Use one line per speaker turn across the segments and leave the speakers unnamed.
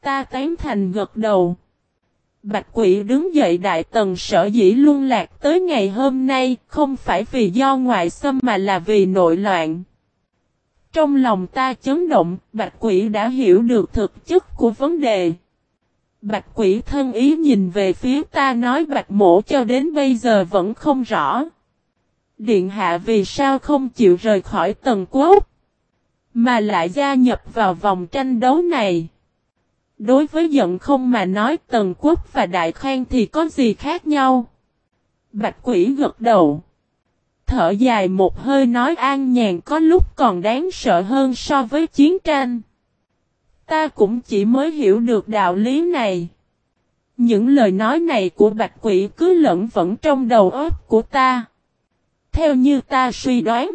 Ta tán thành gật đầu. Bạch quỷ đứng dậy đại tần sở dĩ luân lạc tới ngày hôm nay không phải vì do ngoại xâm mà là vì nội loạn. Trong lòng ta chấn động, bạch quỷ đã hiểu được thực chất của vấn đề. Bạch quỷ thân ý nhìn về phía ta nói bạch mổ cho đến bây giờ vẫn không rõ. Điện hạ vì sao không chịu rời khỏi tầng quốc, mà lại gia nhập vào vòng tranh đấu này. Đối với giận không mà nói, tần quốc và đại khoan thì có gì khác nhau. Bạch quỷ gật đầu. Thở dài một hơi nói an nhàn có lúc còn đáng sợ hơn so với chiến tranh. Ta cũng chỉ mới hiểu được đạo lý này. Những lời nói này của bạch quỷ cứ lẫn vẫn trong đầu óc của ta. Theo như ta suy đoán.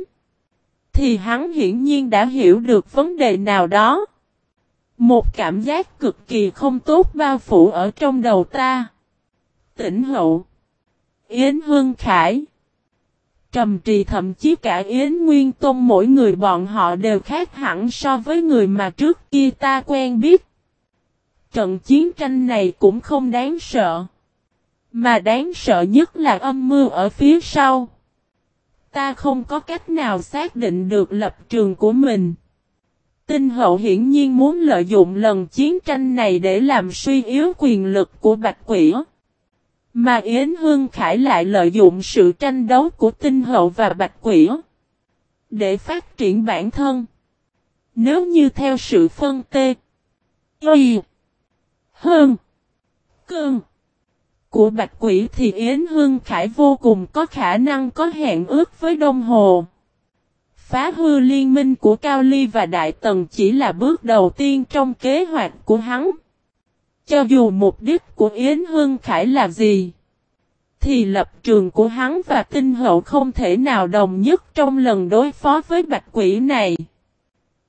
Thì hắn hiển nhiên đã hiểu được vấn đề nào đó. Một cảm giác cực kỳ không tốt bao phủ ở trong đầu ta. Tỉnh hậu. Yến Hương Khải. Trầm trì thậm chí cả Yến Nguyên Tôn mỗi người bọn họ đều khác hẳn so với người mà trước kia ta quen biết. Trận chiến tranh này cũng không đáng sợ. Mà đáng sợ nhất là âm mưu ở phía sau. Ta không có cách nào xác định được lập trường của mình. Tinh hậu hiển nhiên muốn lợi dụng lần chiến tranh này để làm suy yếu quyền lực của Bạch Quỷ. Mà Yến Hương Khải lại lợi dụng sự tranh đấu của tinh hậu và Bạch Quỷ. Để phát triển bản thân. Nếu như theo sự phân tê. Y. Hơn. Cơn. Của Bạch Quỷ thì Yến Hương Khải vô cùng có khả năng có hẹn ước với Đông Hồ. Phá hư liên minh của Cao Ly và Đại Tần chỉ là bước đầu tiên trong kế hoạch của hắn. Cho dù mục đích của Yến Hương Khải là gì, thì lập trường của hắn và tinh hậu không thể nào đồng nhất trong lần đối phó với bạch quỷ này.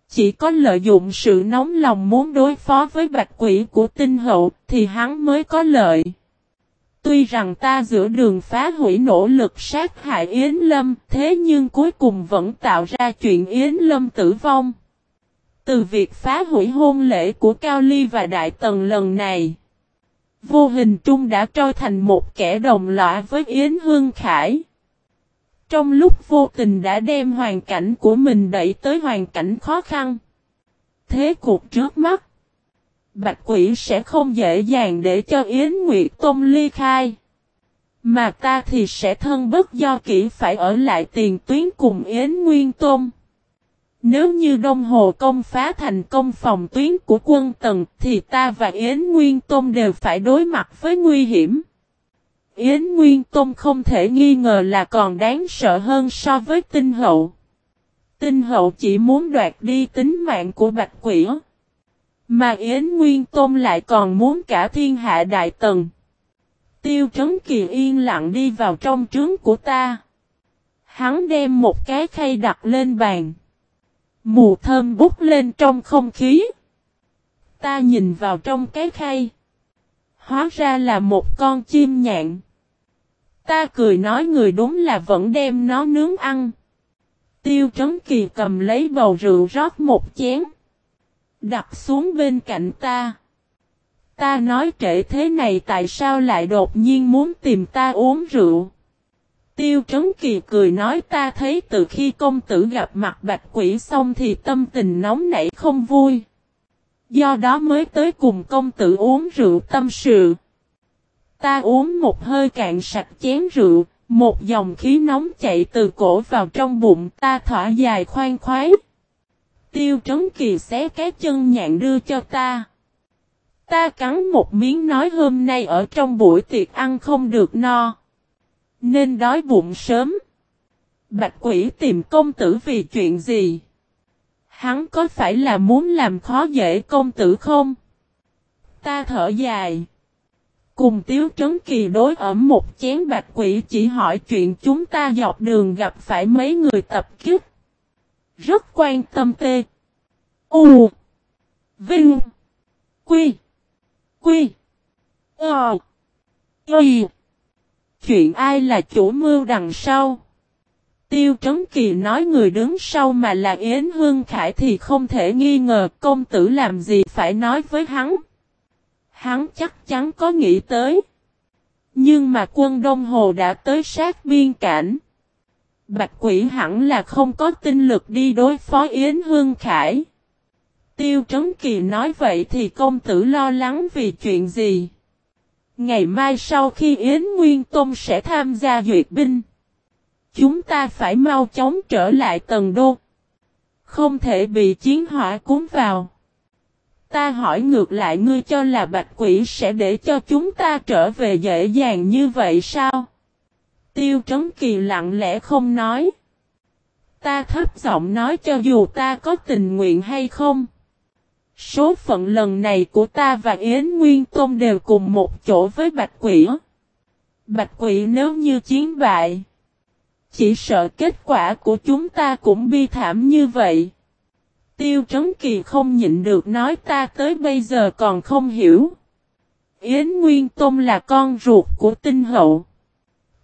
Chỉ có lợi dụng sự nóng lòng muốn đối phó với bạch quỷ của tinh hậu thì hắn mới có lợi. Tuy rằng ta giữa đường phá hủy nỗ lực sát hại Yến Lâm, thế nhưng cuối cùng vẫn tạo ra chuyện Yến Lâm tử vong. Từ việc phá hủy hôn lễ của Cao Ly và Đại Tần lần này, vô hình trung đã trôi thành một kẻ đồng lõa với Yến Hương Khải. Trong lúc vô tình đã đem hoàn cảnh của mình đẩy tới hoàn cảnh khó khăn. Thế cuộc trước mắt Bạch quỷ sẽ không dễ dàng để cho Yến Nguyệt Tôn ly khai. Mà ta thì sẽ thân bất do kỹ phải ở lại tiền tuyến cùng Yến Nguyên Tôn. Nếu như Đông Hồ công phá thành công phòng tuyến của quân Tần, thì ta và Yến Nguyên Tôn đều phải đối mặt với nguy hiểm. Yến Nguyên Tôn không thể nghi ngờ là còn đáng sợ hơn so với tinh hậu. Tinh hậu chỉ muốn đoạt đi tính mạng của Bạch Quỷ. Mà Yến Nguyên Tôn lại còn muốn cả thiên hạ đại tần. Tiêu Trấn Kỳ yên lặng đi vào trong trướng của ta. Hắn đem một cái khay đặt lên bàn. Mù thơm bút lên trong không khí. Ta nhìn vào trong cái khay. Hóa ra là một con chim nhạn. Ta cười nói người đúng là vẫn đem nó nướng ăn. Tiêu Trấn Kỳ cầm lấy bầu rượu rót một chén đặt xuống bên cạnh ta. Ta nói trễ thế này tại sao lại đột nhiên muốn tìm ta uống rượu. Tiêu Trấn Kỳ cười nói ta thấy từ khi công tử gặp mặt bạch quỷ xong thì tâm tình nóng nảy không vui. Do đó mới tới cùng công tử uống rượu tâm sự. Ta uống một hơi cạn sạch chén rượu, một dòng khí nóng chạy từ cổ vào trong bụng ta thỏa dài khoan khoái. Tiêu Trấn Kỳ xé cái chân nhạn đưa cho ta. Ta cắn một miếng nói hôm nay ở trong buổi tiệc ăn không được no. Nên đói bụng sớm. Bạch quỷ tìm công tử vì chuyện gì? Hắn có phải là muốn làm khó dễ công tử không? Ta thở dài. Cùng Tiếu Trấn Kỳ đối ở một chén bạch quỷ chỉ hỏi chuyện chúng ta dọc đường gặp phải mấy người tập kích. Rất quan tâm tê. U. Vinh. Quy. Quy. Ờ. Y. Chuyện ai là chủ mưu đằng sau? Tiêu Trấn Kỳ nói người đứng sau mà là Yến Hương Khải thì không thể nghi ngờ công tử làm gì phải nói với hắn. Hắn chắc chắn có nghĩ tới. Nhưng mà quân Đông Hồ đã tới sát biên cảnh. Bạch quỷ hẳn là không có tinh lực đi đối phó Yến Hương Khải. Tiêu Trấn Kỳ nói vậy thì công tử lo lắng vì chuyện gì? Ngày mai sau khi Yến Nguyên Tôn sẽ tham gia duyệt binh. Chúng ta phải mau chóng trở lại tầng đô. Không thể bị chiến hỏa cuốn vào. Ta hỏi ngược lại ngươi cho là bạch quỷ sẽ để cho chúng ta trở về dễ dàng như vậy sao? Tiêu Trấn Kỳ lặng lẽ không nói. Ta thấp giọng nói cho dù ta có tình nguyện hay không. Số phận lần này của ta và Yến Nguyên Tôn đều cùng một chỗ với Bạch Quỷ. Bạch Quỷ nếu như chiến bại. Chỉ sợ kết quả của chúng ta cũng bi thảm như vậy. Tiêu Trấn Kỳ không nhịn được nói ta tới bây giờ còn không hiểu. Yến Nguyên Tôn là con ruột của tinh hậu.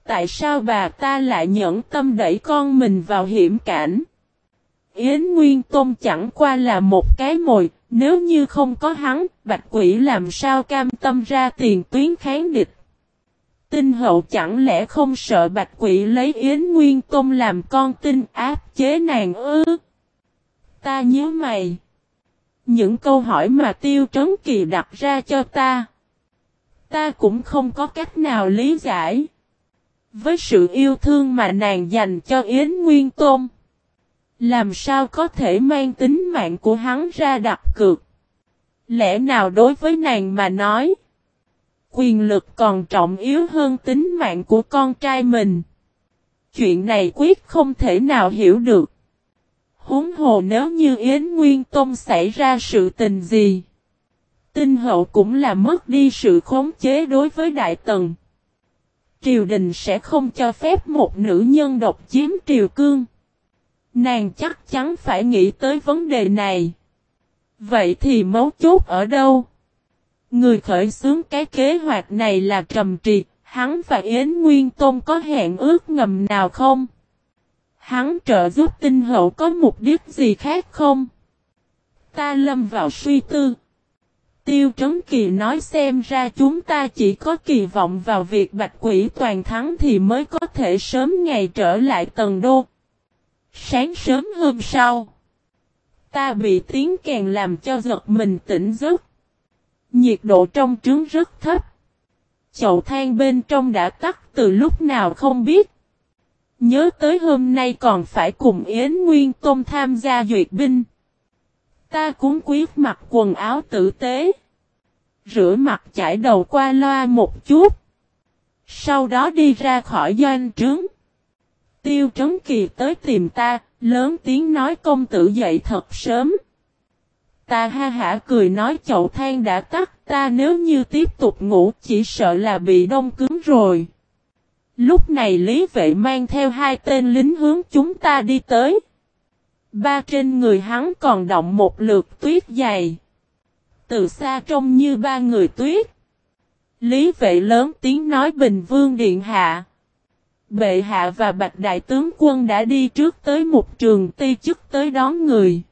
Tại sao bà ta lại nhẫn tâm đẩy con mình vào hiểm cảnh? Yến Nguyên Tôn chẳng qua là một cái mồi, nếu như không có hắn, Bạch Quỷ làm sao cam tâm ra tiền tuyến kháng địch? Tinh hậu chẳng lẽ không sợ Bạch Quỷ lấy Yến Nguyên Tôn làm con tinh áp chế nàng ư? Ta nhớ mày. Những câu hỏi mà Tiêu Trấn Kỳ đặt ra cho ta. Ta cũng không có cách nào lý giải. Với sự yêu thương mà nàng dành cho Yến Nguyên Tôn. Làm sao có thể mang tính mạng của hắn ra đặt cược? Lẽ nào đối với nàng mà nói? Quyền lực còn trọng yếu hơn tính mạng của con trai mình. Chuyện này quyết không thể nào hiểu được. Huống hồ nếu như Yến Nguyên Tôn xảy ra sự tình gì. Tinh hậu cũng là mất đi sự khống chế đối với Đại Tần. Triều đình sẽ không cho phép một nữ nhân độc chiếm triều cương. Nàng chắc chắn phải nghĩ tới vấn đề này. Vậy thì mấu chốt ở đâu? Người khởi xướng cái kế hoạch này là Trầm trì. hắn và Yến Nguyên Tôn có hẹn ước ngầm nào không? Hắn trợ giúp tinh hậu có mục đích gì khác không? Ta lâm vào suy tư. Tiêu Trấn Kỳ nói xem ra chúng ta chỉ có kỳ vọng vào việc bạch quỷ toàn thắng thì mới có thể sớm ngày trở lại tầng đô. Sáng sớm hôm sau, ta bị tiếng kèn làm cho giật mình tỉnh giấc. Nhiệt độ trong trứng rất thấp. Chậu than bên trong đã tắt từ lúc nào không biết. Nhớ tới hôm nay còn phải cùng Yến Nguyên Tôn tham gia duyệt binh. Ta cũng quyết mặc quần áo tử tế. Rửa mặt chải đầu qua loa một chút. Sau đó đi ra khỏi doanh trướng. Tiêu Trấn Kỳ tới tìm ta, lớn tiếng nói công tử dậy thật sớm. Ta ha hả cười nói chậu than đã tắt ta nếu như tiếp tục ngủ chỉ sợ là bị đông cứng rồi. Lúc này Lý Vệ mang theo hai tên lính hướng chúng ta đi tới. Ba trên người hắn còn động một lượt tuyết dày. Từ xa trông như ba người tuyết. Lý Vệ lớn tiếng nói Bình Vương Điện Hạ. Bệ Hạ và Bạch Đại Tướng Quân đã đi trước tới một trường ti chức tới đón người.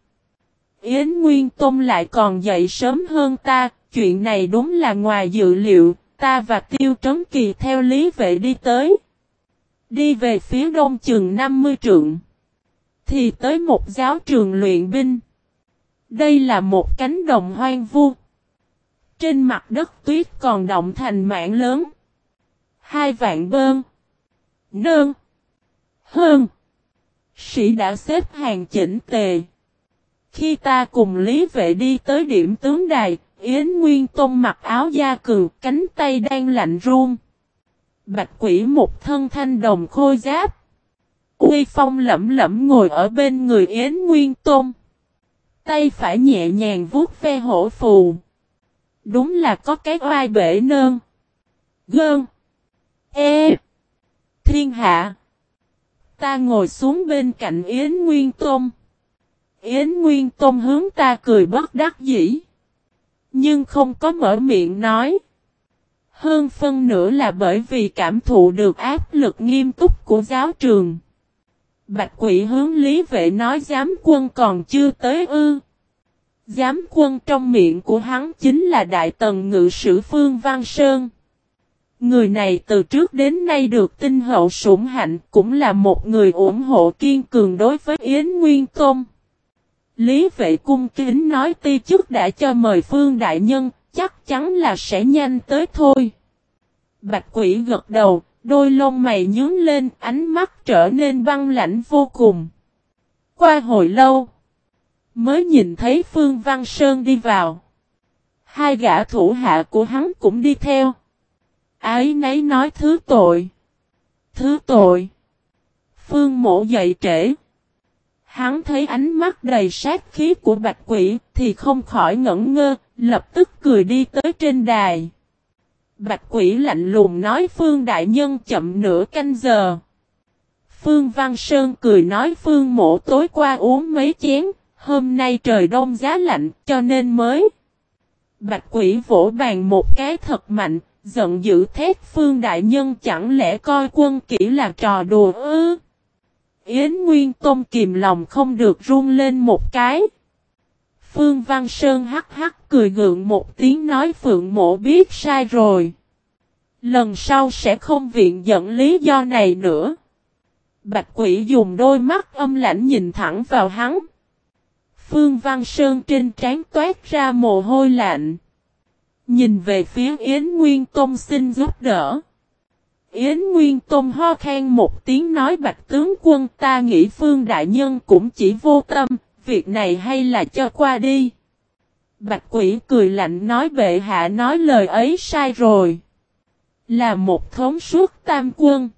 Yến Nguyên Tôn lại còn dậy sớm hơn ta, chuyện này đúng là ngoài dự liệu, ta và Tiêu Trấn Kỳ theo lý vệ đi tới. Đi về phía đông chừng 50 trượng. Thì tới một giáo trường luyện binh. Đây là một cánh đồng hoang vu. Trên mặt đất tuyết còn động thành mạng lớn. Hai vạn bơn. Nơn. Hơn. Sĩ đã xếp hàng chỉnh tề. Khi ta cùng Lý Vệ đi tới điểm tướng đài, Yến Nguyên Tôn mặc áo da cừu, cánh tay đang lạnh run. Bạch quỷ một thân thanh đồng khôi giáp. Uy phong lẩm lẩm ngồi ở bên người Yến Nguyên Tôn. Tay phải nhẹ nhàng vuốt ve hổ phù. Đúng là có cái oai bể nơn. Gơn. E. Thiên hạ. Ta ngồi xuống bên cạnh Yến Nguyên Tôn. Yến Nguyên Tôn hướng ta cười bất đắc dĩ. Nhưng không có mở miệng nói. Hơn phân nữa là bởi vì cảm thụ được áp lực nghiêm túc của giáo trường. Bạch quỷ hướng lý vệ nói giám quân còn chưa tới ư. Giám quân trong miệng của hắn chính là Đại Tần Ngự Sử Phương Văn Sơn. Người này từ trước đến nay được tinh hậu sủng hạnh cũng là một người ủng hộ kiên cường đối với Yến Nguyên Tôn. Lý vệ cung kính nói ti chức đã cho mời Phương Đại Nhân, chắc chắn là sẽ nhanh tới thôi. Bạch quỷ gật đầu, đôi lông mày nhướng lên, ánh mắt trở nên băng lãnh vô cùng. Qua hồi lâu, mới nhìn thấy Phương Văn Sơn đi vào. Hai gã thủ hạ của hắn cũng đi theo. Ái nấy nói thứ tội. Thứ tội. Phương mộ dậy trễ. Hắn thấy ánh mắt đầy sát khí của bạch quỷ thì không khỏi ngẩn ngơ, lập tức cười đi tới trên đài. Bạch quỷ lạnh lùng nói Phương Đại Nhân chậm nửa canh giờ. Phương Văn Sơn cười nói Phương mổ tối qua uống mấy chén, hôm nay trời đông giá lạnh cho nên mới. Bạch quỷ vỗ bàn một cái thật mạnh, giận dữ thét Phương Đại Nhân chẳng lẽ coi quân kỹ là trò đùa ư. Yến Nguyên Tôn kìm lòng không được run lên một cái. Phương Văn Sơn hắc hắc cười gượng một tiếng nói Phượng Mộ biết sai rồi. Lần sau sẽ không viện dẫn lý do này nữa. Bạch quỷ dùng đôi mắt âm lãnh nhìn thẳng vào hắn. Phương Văn Sơn trên trán toát ra mồ hôi lạnh. Nhìn về phía Yến Nguyên Tông xin giúp đỡ. Yến Nguyên Tông ho khen một tiếng nói bạch tướng quân ta nghĩ Phương Đại Nhân cũng chỉ vô tâm, việc này hay là cho qua đi. Bạch quỷ cười lạnh nói bệ hạ nói lời ấy sai rồi. Là một thống suốt tam quân.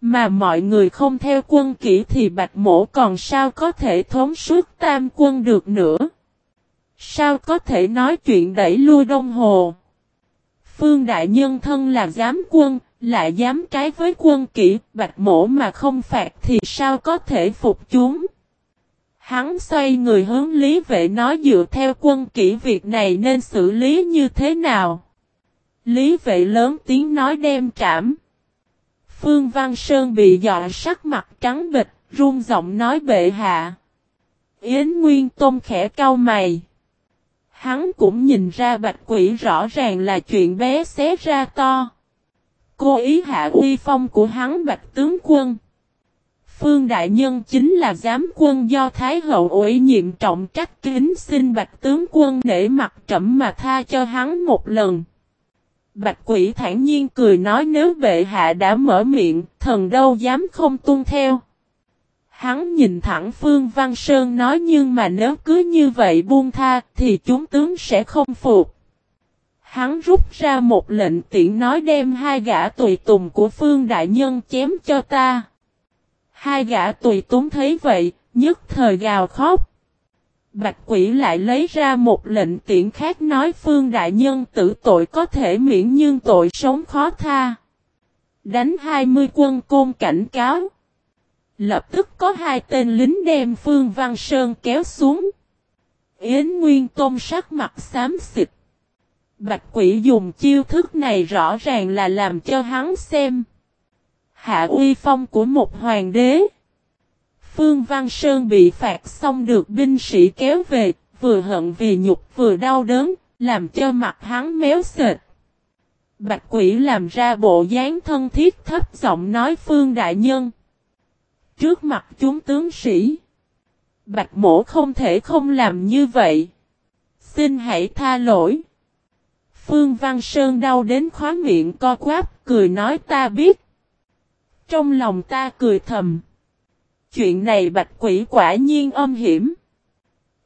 Mà mọi người không theo quân kỹ thì bạch mổ còn sao có thể thống suốt tam quân được nữa. Sao có thể nói chuyện đẩy lui đông hồ. Phương Đại Nhân thân là giám quân, lại dám trái với quân kỹ, bạch mổ mà không phạt thì sao có thể phục chúng. Hắn xoay người hướng lý vệ nói dựa theo quân kỹ việc này nên xử lý như thế nào. Lý vệ lớn tiếng nói đem trảm. Phương Văn Sơn bị dọa sắc mặt trắng bịch, run giọng nói bệ hạ. Yến Nguyên Tôn khẽ cau mày. Hắn cũng nhìn ra bạch quỷ rõ ràng là chuyện bé xé ra to. Cô ý hạ uy phong của hắn bạch tướng quân. Phương Đại Nhân chính là giám quân do Thái Hậu ủy nhiệm trọng trách kính xin bạch tướng quân để mặt trẫm mà tha cho hắn một lần. Bạch quỷ thản nhiên cười nói nếu bệ hạ đã mở miệng, thần đâu dám không tuân theo. Hắn nhìn thẳng Phương Văn Sơn nói nhưng mà nếu cứ như vậy buông tha thì chúng tướng sẽ không phục. Hắn rút ra một lệnh tiện nói đem hai gã tùy tùng của Phương Đại Nhân chém cho ta. Hai gã tùy túng thấy vậy, nhất thời gào khóc. Bạch quỷ lại lấy ra một lệnh tiện khác nói Phương Đại Nhân tử tội có thể miễn nhưng tội sống khó tha. Đánh 20 quân côn cảnh cáo. Lập tức có hai tên lính đem Phương Văn Sơn kéo xuống. Yến Nguyên Tôn sắc mặt xám xịt. Bạch quỷ dùng chiêu thức này rõ ràng là làm cho hắn xem. Hạ uy phong của một hoàng đế. Phương Văn Sơn bị phạt xong được binh sĩ kéo về, vừa hận vì nhục vừa đau đớn, làm cho mặt hắn méo sệt. Bạch quỷ làm ra bộ dáng thân thiết thấp giọng nói Phương Đại Nhân. Trước mặt chúng tướng sĩ. Bạch mổ không thể không làm như vậy. Xin hãy tha lỗi. Phương Văn Sơn đau đến khóa miệng co quáp, cười nói ta biết. Trong lòng ta cười thầm. Chuyện này bạch quỷ quả nhiên âm hiểm.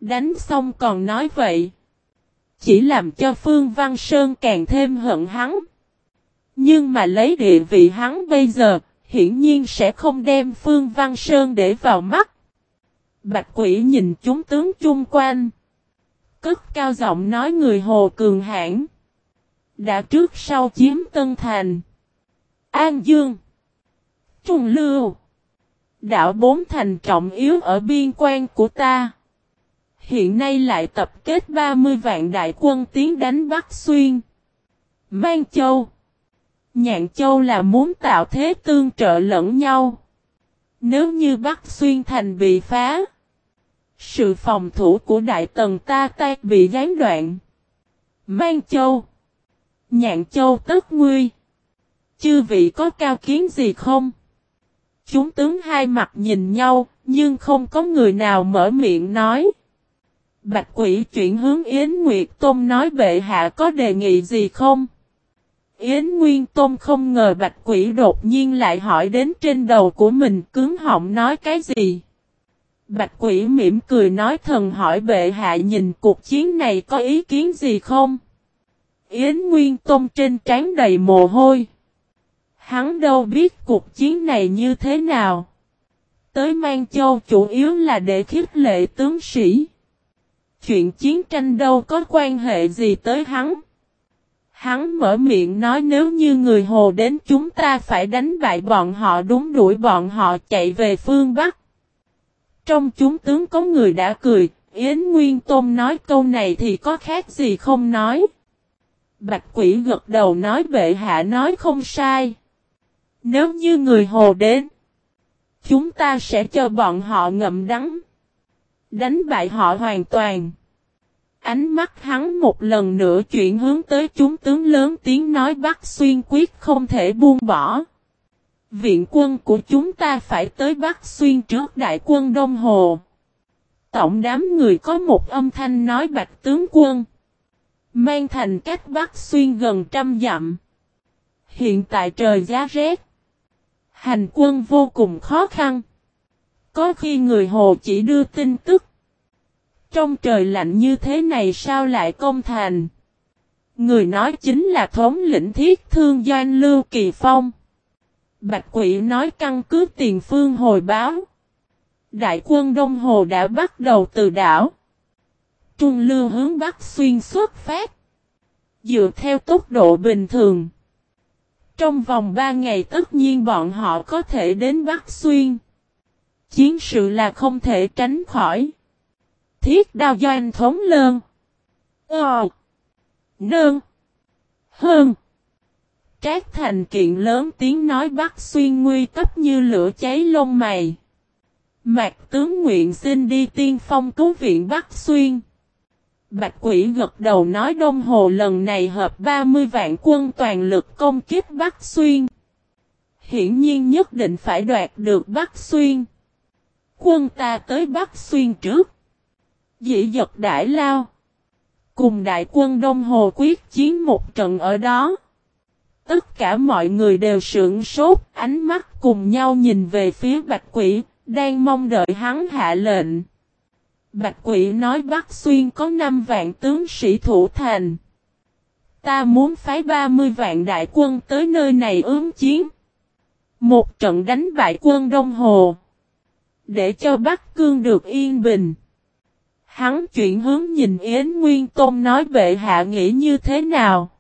Đánh xong còn nói vậy. Chỉ làm cho Phương Văn Sơn càng thêm hận hắn. Nhưng mà lấy địa vị hắn bây giờ, hiển nhiên sẽ không đem Phương Văn Sơn để vào mắt. Bạch quỷ nhìn chúng tướng chung quanh. Cất cao giọng nói người Hồ Cường Hãn Đã trước sau chiếm Tân Thành. An Dương. Trung Lưu. Đảo bốn thành trọng yếu ở biên quan của ta. Hiện nay lại tập kết 30 vạn đại quân tiến đánh Bắc Xuyên. Mang Châu. Nhạn Châu là muốn tạo thế tương trợ lẫn nhau. Nếu như Bắc Xuyên thành bị phá. Sự phòng thủ của Đại Tần ta ta bị gián đoạn. Mang Châu. Nhạn Châu tất nguy. Chư vị có cao kiến gì không? Chúng tướng hai mặt nhìn nhau, nhưng không có người nào mở miệng nói. Bạch quỷ chuyển hướng Yến Nguyệt Tôn nói bệ hạ có đề nghị gì không? Yến Nguyên Tôn không ngờ bạch quỷ đột nhiên lại hỏi đến trên đầu của mình cứng họng nói cái gì. Bạch quỷ mỉm cười nói thần hỏi bệ hạ nhìn cuộc chiến này có ý kiến gì không? Yến Nguyên Tôn trên trán đầy mồ hôi. Hắn đâu biết cuộc chiến này như thế nào. Tới Mang Châu chủ yếu là để khích lệ tướng sĩ. Chuyện chiến tranh đâu có quan hệ gì tới hắn. Hắn mở miệng nói nếu như người Hồ đến chúng ta phải đánh bại bọn họ đúng đuổi bọn họ chạy về phương Bắc. Trong chúng tướng có người đã cười, Yến Nguyên Tôn nói câu này thì có khác gì không nói. Bạch quỷ gật đầu nói bệ hạ nói không sai. Nếu như người Hồ đến, chúng ta sẽ cho bọn họ ngậm đắng. Đánh bại họ hoàn toàn. Ánh mắt hắn một lần nữa chuyển hướng tới chúng tướng lớn tiếng nói Bắc Xuyên quyết không thể buông bỏ. Viện quân của chúng ta phải tới Bắc Xuyên trước đại quân Đông Hồ. Tổng đám người có một âm thanh nói bạch tướng quân. Mang thành cách Bắc Xuyên gần trăm dặm. Hiện tại trời giá rét. Hành quân vô cùng khó khăn. Có khi người Hồ chỉ đưa tin tức. Trong trời lạnh như thế này sao lại công thành? Người nói chính là thống lĩnh thiết thương doanh Lưu Kỳ Phong. Bạch quỷ nói căn cứ tiền phương hồi báo. Đại quân Đông Hồ đã bắt đầu từ đảo. Trung lưu hướng Bắc xuyên xuất phát. Dựa theo tốc độ bình thường. Trong vòng 3 ngày tất nhiên bọn họ có thể đến Bắc Xuyên. Chiến sự là không thể tránh khỏi thiết đao doanh thống lơn. Ờ. Nương. Hơn. Trác thành kiện lớn tiếng nói bắc xuyên nguy cấp như lửa cháy lông mày. Mạc tướng nguyện xin đi tiên phong cứu viện Bắc Xuyên. Bạch quỷ gật đầu nói Đông Hồ lần này hợp 30 vạn quân toàn lực công kích Bắc Xuyên. Hiển nhiên nhất định phải đoạt được Bắc Xuyên. Quân ta tới Bắc Xuyên trước. Dĩ giật đại lao. Cùng đại quân Đông Hồ quyết chiến một trận ở đó. Tất cả mọi người đều sưởng sốt, ánh mắt cùng nhau nhìn về phía Bạch Quỷ, đang mong đợi hắn hạ lệnh. Bạch Quỷ nói Bắc Xuyên có 5 vạn tướng sĩ thủ thành. Ta muốn phái 30 vạn đại quân tới nơi này ướm chiến. Một trận đánh bại quân Đông Hồ. Để cho Bắc Cương được yên bình. Hắn chuyển hướng nhìn Yến Nguyên Tôn nói bệ hạ nghĩ như thế nào.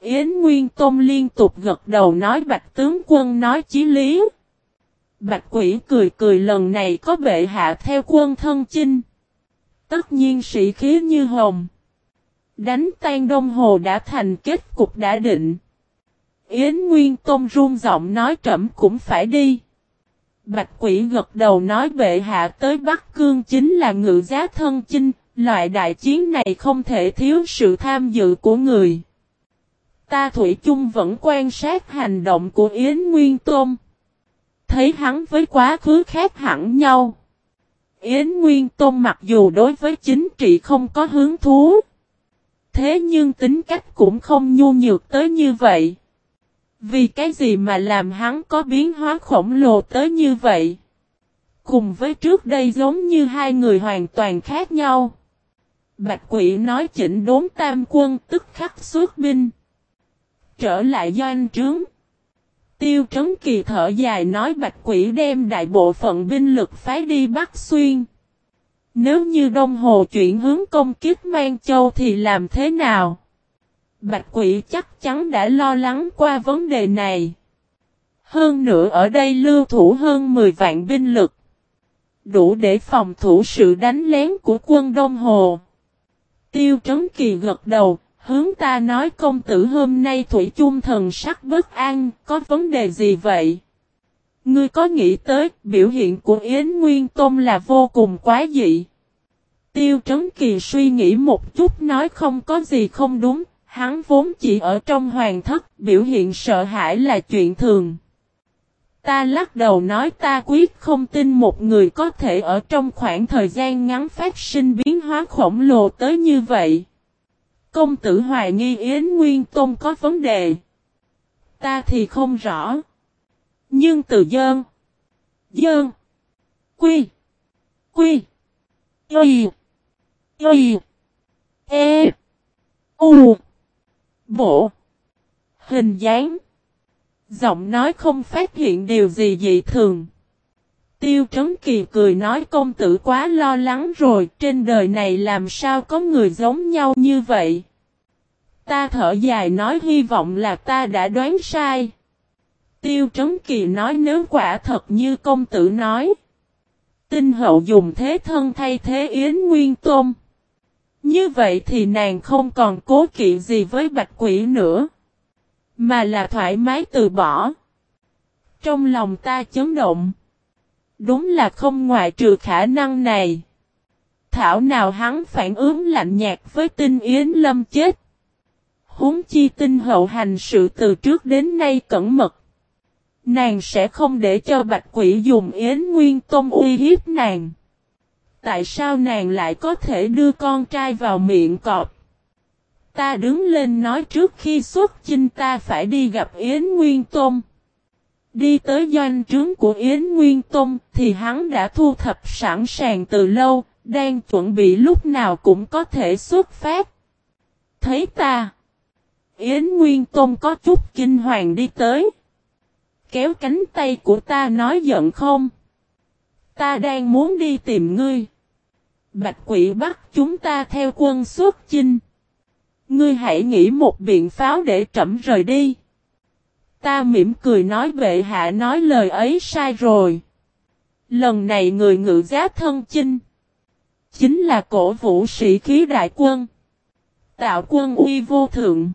Yến Nguyên Tôn liên tục gật đầu nói bạch tướng quân nói chí lý. Bạch quỷ cười cười lần này có bệ hạ theo quân thân chinh. Tất nhiên sĩ khí như hồng. Đánh tan đông hồ đã thành kết cục đã định. Yến Nguyên Tôn run giọng nói trẫm cũng phải đi. Bạch quỷ gật đầu nói bệ hạ tới Bắc Cương chính là ngự giá thân chinh, loại đại chiến này không thể thiếu sự tham dự của người. Ta Thủy chung vẫn quan sát hành động của Yến Nguyên Tôn. Thấy hắn với quá khứ khác hẳn nhau. Yến Nguyên Tôn mặc dù đối với chính trị không có hứng thú. Thế nhưng tính cách cũng không nhu nhược tới như vậy. Vì cái gì mà làm hắn có biến hóa khổng lồ tới như vậy? Cùng với trước đây giống như hai người hoàn toàn khác nhau. Bạch quỷ nói chỉnh đốn tam quân tức khắc xuất binh. Trở lại doanh trướng. Tiêu trấn kỳ thở dài nói bạch quỷ đem đại bộ phận binh lực phái đi Bắc Xuyên. Nếu như Đông Hồ chuyển hướng công kiếp Mang Châu thì làm thế nào? Bạch quỷ chắc chắn đã lo lắng qua vấn đề này. Hơn nữa ở đây lưu thủ hơn 10 vạn binh lực. Đủ để phòng thủ sự đánh lén của quân Đông Hồ. Tiêu Trấn Kỳ gật đầu, hướng ta nói công tử hôm nay Thủy chung thần sắc bất an, có vấn đề gì vậy? Ngươi có nghĩ tới biểu hiện của Yến Nguyên Tôn là vô cùng quá dị. Tiêu Trấn Kỳ suy nghĩ một chút nói không có gì không đúng, hắn vốn chỉ ở trong hoàng thất, biểu hiện sợ hãi là chuyện thường. Ta lắc đầu nói ta quyết không tin một người có thể ở trong khoảng thời gian ngắn phát sinh biến hóa khổng lồ tới như vậy. Công tử hoài nghi Yến Nguyên Tôn có vấn đề. Ta thì không rõ. Nhưng từ dơn. Dơn. Quy. Quy. Y. Y. E. U. Bộ. Hình dáng. Giọng nói không phát hiện điều gì dị thường. Tiêu Trấn Kỳ cười nói công tử quá lo lắng rồi, trên đời này làm sao có người giống nhau như vậy. Ta thở dài nói hy vọng là ta đã đoán sai. Tiêu Trấn Kỳ nói nếu quả thật như công tử nói. Tinh hậu dùng thế thân thay thế Yến Nguyên Tôn. Như vậy thì nàng không còn cố kỵ gì với bạch quỷ nữa. Mà là thoải mái từ bỏ. Trong lòng ta chấn động. Đúng là không ngoại trừ khả năng này. Thảo nào hắn phản ứng lạnh nhạt với tinh Yến Lâm chết. Húng chi tinh hậu hành sự từ trước đến nay cẩn mật. Nàng sẽ không để cho bạch quỷ dùng Yến Nguyên Tôn uy hiếp nàng. Tại sao nàng lại có thể đưa con trai vào miệng cọp? Ta đứng lên nói trước khi xuất chinh ta phải đi gặp Yến Nguyên Tôn. Đi tới doanh trướng của Yến Nguyên Tông thì hắn đã thu thập sẵn sàng từ lâu, đang chuẩn bị lúc nào cũng có thể xuất phát. Thấy ta, Yến Nguyên Tông có chút kinh hoàng đi tới. Kéo cánh tay của ta nói giận không? Ta đang muốn đi tìm ngươi. Bạch quỷ bắt chúng ta theo quân xuất chinh. Ngươi hãy nghĩ một biện pháo để trẫm rời đi. Ta mỉm cười nói bệ hạ nói lời ấy sai rồi. Lần này người ngự giá thân chinh. Chính là cổ vũ sĩ khí đại quân. Tạo quân uy vô thượng.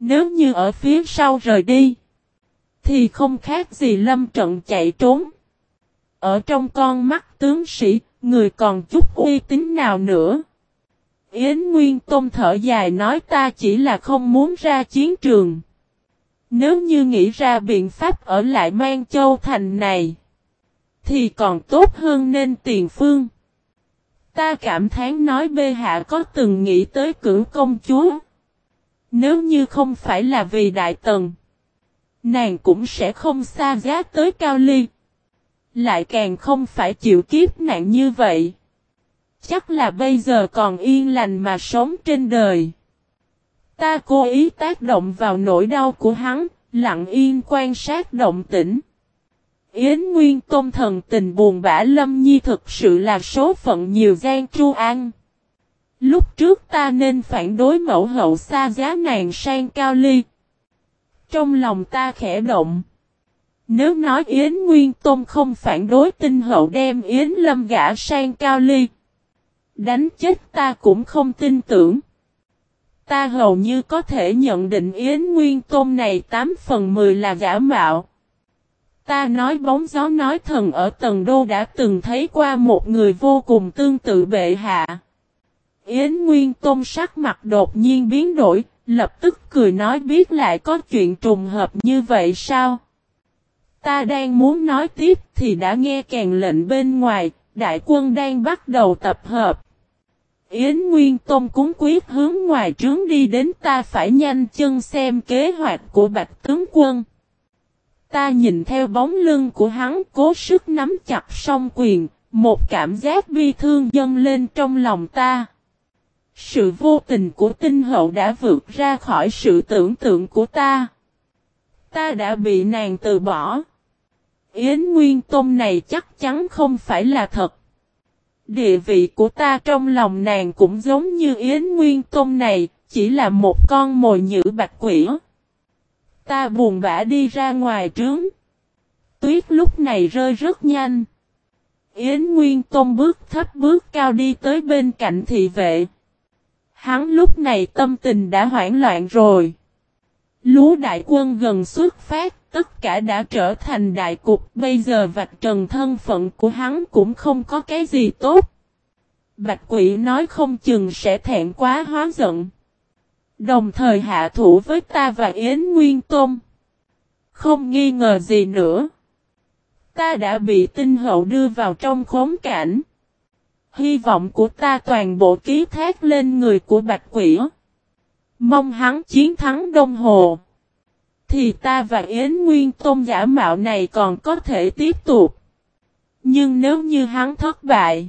Nếu như ở phía sau rời đi. Thì không khác gì lâm trận chạy trốn. Ở trong con mắt tướng sĩ, người còn chút uy tín nào nữa. Yến Nguyên Tôn thở dài nói ta chỉ là không muốn ra chiến trường. Nếu như nghĩ ra biện pháp ở lại Mang Châu Thành này, thì còn tốt hơn nên tiền phương. Ta cảm thán nói bê hạ có từng nghĩ tới cửu công chúa. Nếu như không phải là vì đại tần, nàng cũng sẽ không xa giá tới cao ly. Lại càng không phải chịu kiếp nạn như vậy. Chắc là bây giờ còn yên lành mà sống trên đời. Ta cố ý tác động vào nỗi đau của hắn, lặng yên quan sát động tĩnh. Yến Nguyên Tôn thần tình buồn bã Lâm Nhi thực sự là số phận nhiều gian tru an. Lúc trước ta nên phản đối mẫu hậu xa giá nàng sang cao ly. Trong lòng ta khẽ động. Nếu nói Yến Nguyên Tôn không phản đối tinh hậu đem Yến Lâm gã sang cao ly. Đánh chết ta cũng không tin tưởng. Ta hầu như có thể nhận định Yến Nguyên Tôn này 8 phần 10 là giả mạo. Ta nói bóng gió nói thần ở tầng đô đã từng thấy qua một người vô cùng tương tự bệ hạ. Yến Nguyên Tôn sắc mặt đột nhiên biến đổi, lập tức cười nói biết lại có chuyện trùng hợp như vậy sao? Ta đang muốn nói tiếp thì đã nghe kèn lệnh bên ngoài, đại quân đang bắt đầu tập hợp. Yến Nguyên Tông cúng quyết hướng ngoài trướng đi đến ta phải nhanh chân xem kế hoạch của Bạch Tướng Quân. Ta nhìn theo bóng lưng của hắn cố sức nắm chặt song quyền, một cảm giác bi thương dâng lên trong lòng ta. Sự vô tình của tinh hậu đã vượt ra khỏi sự tưởng tượng của ta. Ta đã bị nàng từ bỏ. Yến Nguyên Tôn này chắc chắn không phải là thật. Địa vị của ta trong lòng nàng cũng giống như Yến Nguyên Tôn này, chỉ là một con mồi nhữ bạch quỷ. Ta buồn bã đi ra ngoài trướng. Tuyết lúc này rơi rất nhanh. Yến Nguyên Tôn bước thấp bước cao đi tới bên cạnh thị vệ. Hắn lúc này tâm tình đã hoảng loạn rồi. Lú đại quân gần xuất phát, tất cả đã trở thành đại cục, bây giờ vạch trần thân phận của hắn cũng không có cái gì tốt. Bạch quỷ nói không chừng sẽ thẹn quá hóa giận. Đồng thời hạ thủ với ta và Yến Nguyên Tôn. Không nghi ngờ gì nữa. Ta đã bị tinh hậu đưa vào trong khốn cảnh. Hy vọng của ta toàn bộ ký thác lên người của bạch quỷ. Mong hắn chiến thắng Đông Hồ. Thì ta và Yến Nguyên Tôn giả mạo này còn có thể tiếp tục. Nhưng nếu như hắn thất bại.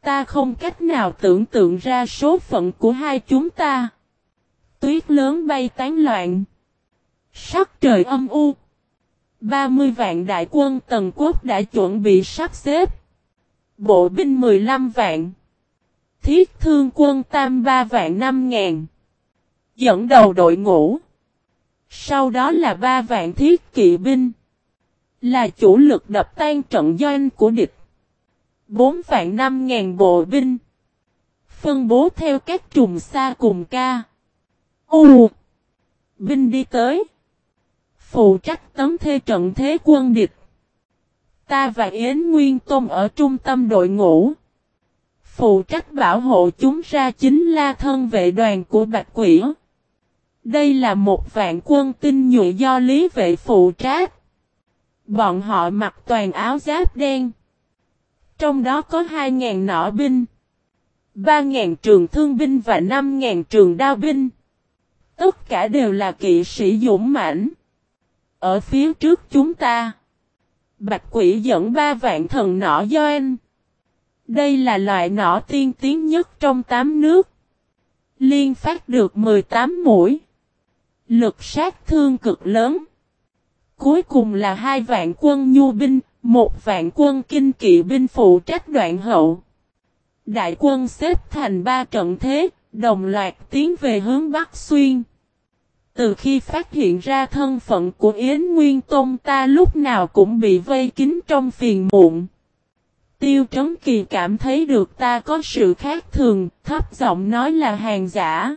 Ta không cách nào tưởng tượng ra số phận của hai chúng ta. Tuyết lớn bay tán loạn. Sắc trời âm u. 30 vạn đại quân tần quốc đã chuẩn bị sắp xếp. Bộ binh 15 vạn. Thiết thương quân tam 3 vạn 5 ngàn. Dẫn đầu đội ngũ. Sau đó là ba vạn thiết kỵ binh. Là chủ lực đập tan trận doanh của địch. bốn vạn năm ngàn bộ binh. Phân bố theo các trùng xa cùng ca. U. Binh đi tới. Phụ trách tấm thê trận thế quân địch. Ta và Yến Nguyên Tôn ở trung tâm đội ngũ. Phụ trách bảo hộ chúng ra chính la thân vệ đoàn của Bạch Quỷ. Đây là một vạn quân tinh nhuệ do lý vệ phụ trách. Bọn họ mặc toàn áo giáp đen. Trong đó có 2.000 nỏ binh, 3.000 trường thương binh và 5.000 trường đao binh. Tất cả đều là kỵ sĩ dũng mãnh. Ở phía trước chúng ta, Bạch Quỷ dẫn ba vạn thần nỏ do anh. Đây là loại nỏ tiên tiến nhất trong tám nước. Liên phát được 18 mũi. Lực sát thương cực lớn. Cuối cùng là hai vạn quân nhu binh, một vạn quân kinh kỵ binh phụ trách đoạn hậu. Đại quân xếp thành ba trận thế, đồng loạt tiến về hướng Bắc Xuyên. Từ khi phát hiện ra thân phận của Yến Nguyên Tôn ta lúc nào cũng bị vây kín trong phiền muộn. Tiêu Trấn Kỳ cảm thấy được ta có sự khác thường, thấp giọng nói là hàng giả.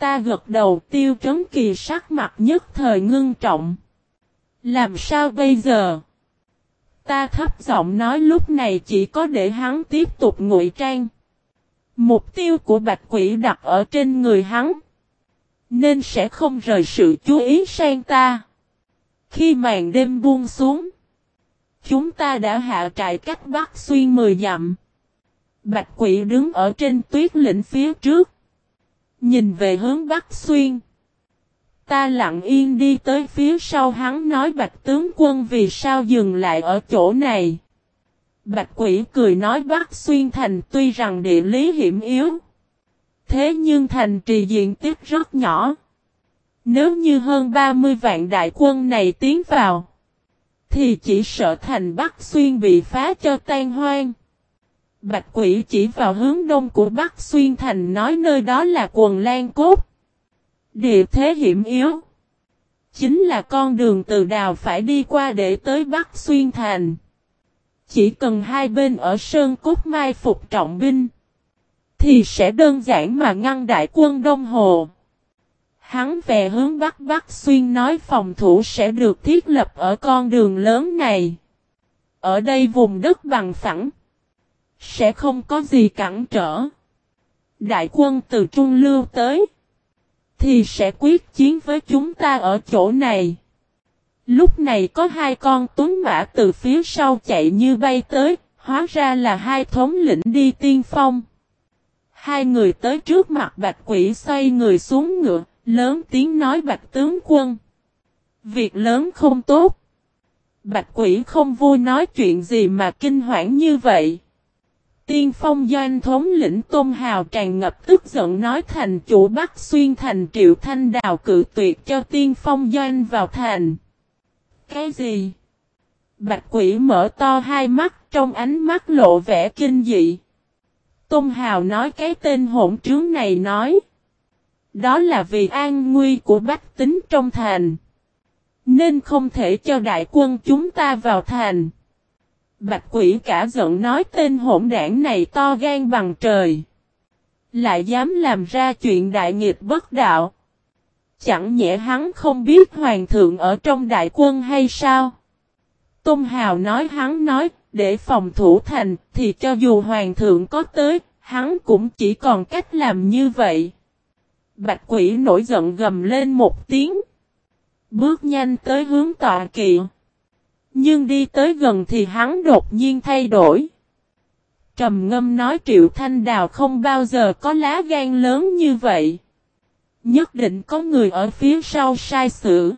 Ta gật đầu Tiêu Trấn Kỳ sắc mặt nhất thời ngưng trọng. Làm sao bây giờ? Ta thấp giọng nói lúc này chỉ có để hắn tiếp tục ngụy trang. Mục tiêu của bạch quỷ đặt ở trên người hắn. Nên sẽ không rời sự chú ý sang ta. Khi màn đêm buông xuống. Chúng ta đã hạ trại cách Bắc Xuyên 10 dặm. Bạch quỷ đứng ở trên tuyết lĩnh phía trước. Nhìn về hướng Bắc Xuyên. Ta lặng yên đi tới phía sau hắn nói bạch tướng quân vì sao dừng lại ở chỗ này. Bạch quỷ cười nói Bắc Xuyên Thành tuy rằng địa lý hiểm yếu. Thế nhưng thành trì diện tích rất nhỏ. Nếu như hơn 30 vạn đại quân này tiến vào. Thì chỉ sợ thành Bắc Xuyên bị phá cho tan hoang. Bạch quỷ chỉ vào hướng đông của Bắc Xuyên Thành nói nơi đó là quần lan cốt. Địa thế hiểm yếu. Chính là con đường từ đào phải đi qua để tới Bắc Xuyên Thành. Chỉ cần hai bên ở Sơn Cốt Mai phục trọng binh. Thì sẽ đơn giản mà ngăn đại quân Đông Hồ. Hắn về hướng Bắc Bắc Xuyên nói phòng thủ sẽ được thiết lập ở con đường lớn này. Ở đây vùng đất bằng phẳng. Sẽ không có gì cản trở. Đại quân từ Trung Lưu tới thì sẽ quyết chiến với chúng ta ở chỗ này. Lúc này có hai con tuấn mã từ phía sau chạy như bay tới, hóa ra là hai thống lĩnh đi tiên phong. Hai người tới trước mặt bạch quỷ xoay người xuống ngựa, lớn tiếng nói bạch tướng quân. Việc lớn không tốt. Bạch quỷ không vui nói chuyện gì mà kinh hoảng như vậy. Tiên phong doanh thống lĩnh Tôn Hào tràn ngập tức giận nói thành chủ Bắc Xuyên thành triệu thanh đào cự tuyệt cho tiên phong doanh vào thành. Cái gì? Bạch quỷ mở to hai mắt, trong ánh mắt lộ vẻ kinh dị. Tôn Hào nói cái tên hỗn trướng này nói. Đó là vì an nguy của bách tính trong thành. Nên không thể cho đại quân chúng ta vào thành. Bạch quỷ cả giận nói tên hỗn đảng này to gan bằng trời. Lại dám làm ra chuyện đại nghịch bất đạo. Chẳng nhẽ hắn không biết hoàng thượng ở trong đại quân hay sao? Tôn Hào nói hắn nói, để phòng thủ thành, thì cho dù hoàng thượng có tới, hắn cũng chỉ còn cách làm như vậy. Bạch quỷ nổi giận gầm lên một tiếng. Bước nhanh tới hướng tọa kỵ. Nhưng đi tới gần thì hắn đột nhiên thay đổi. Trầm ngâm nói Triệu Thanh Đào không bao giờ có lá gan lớn như vậy. Nhất định có người ở phía sau sai sự.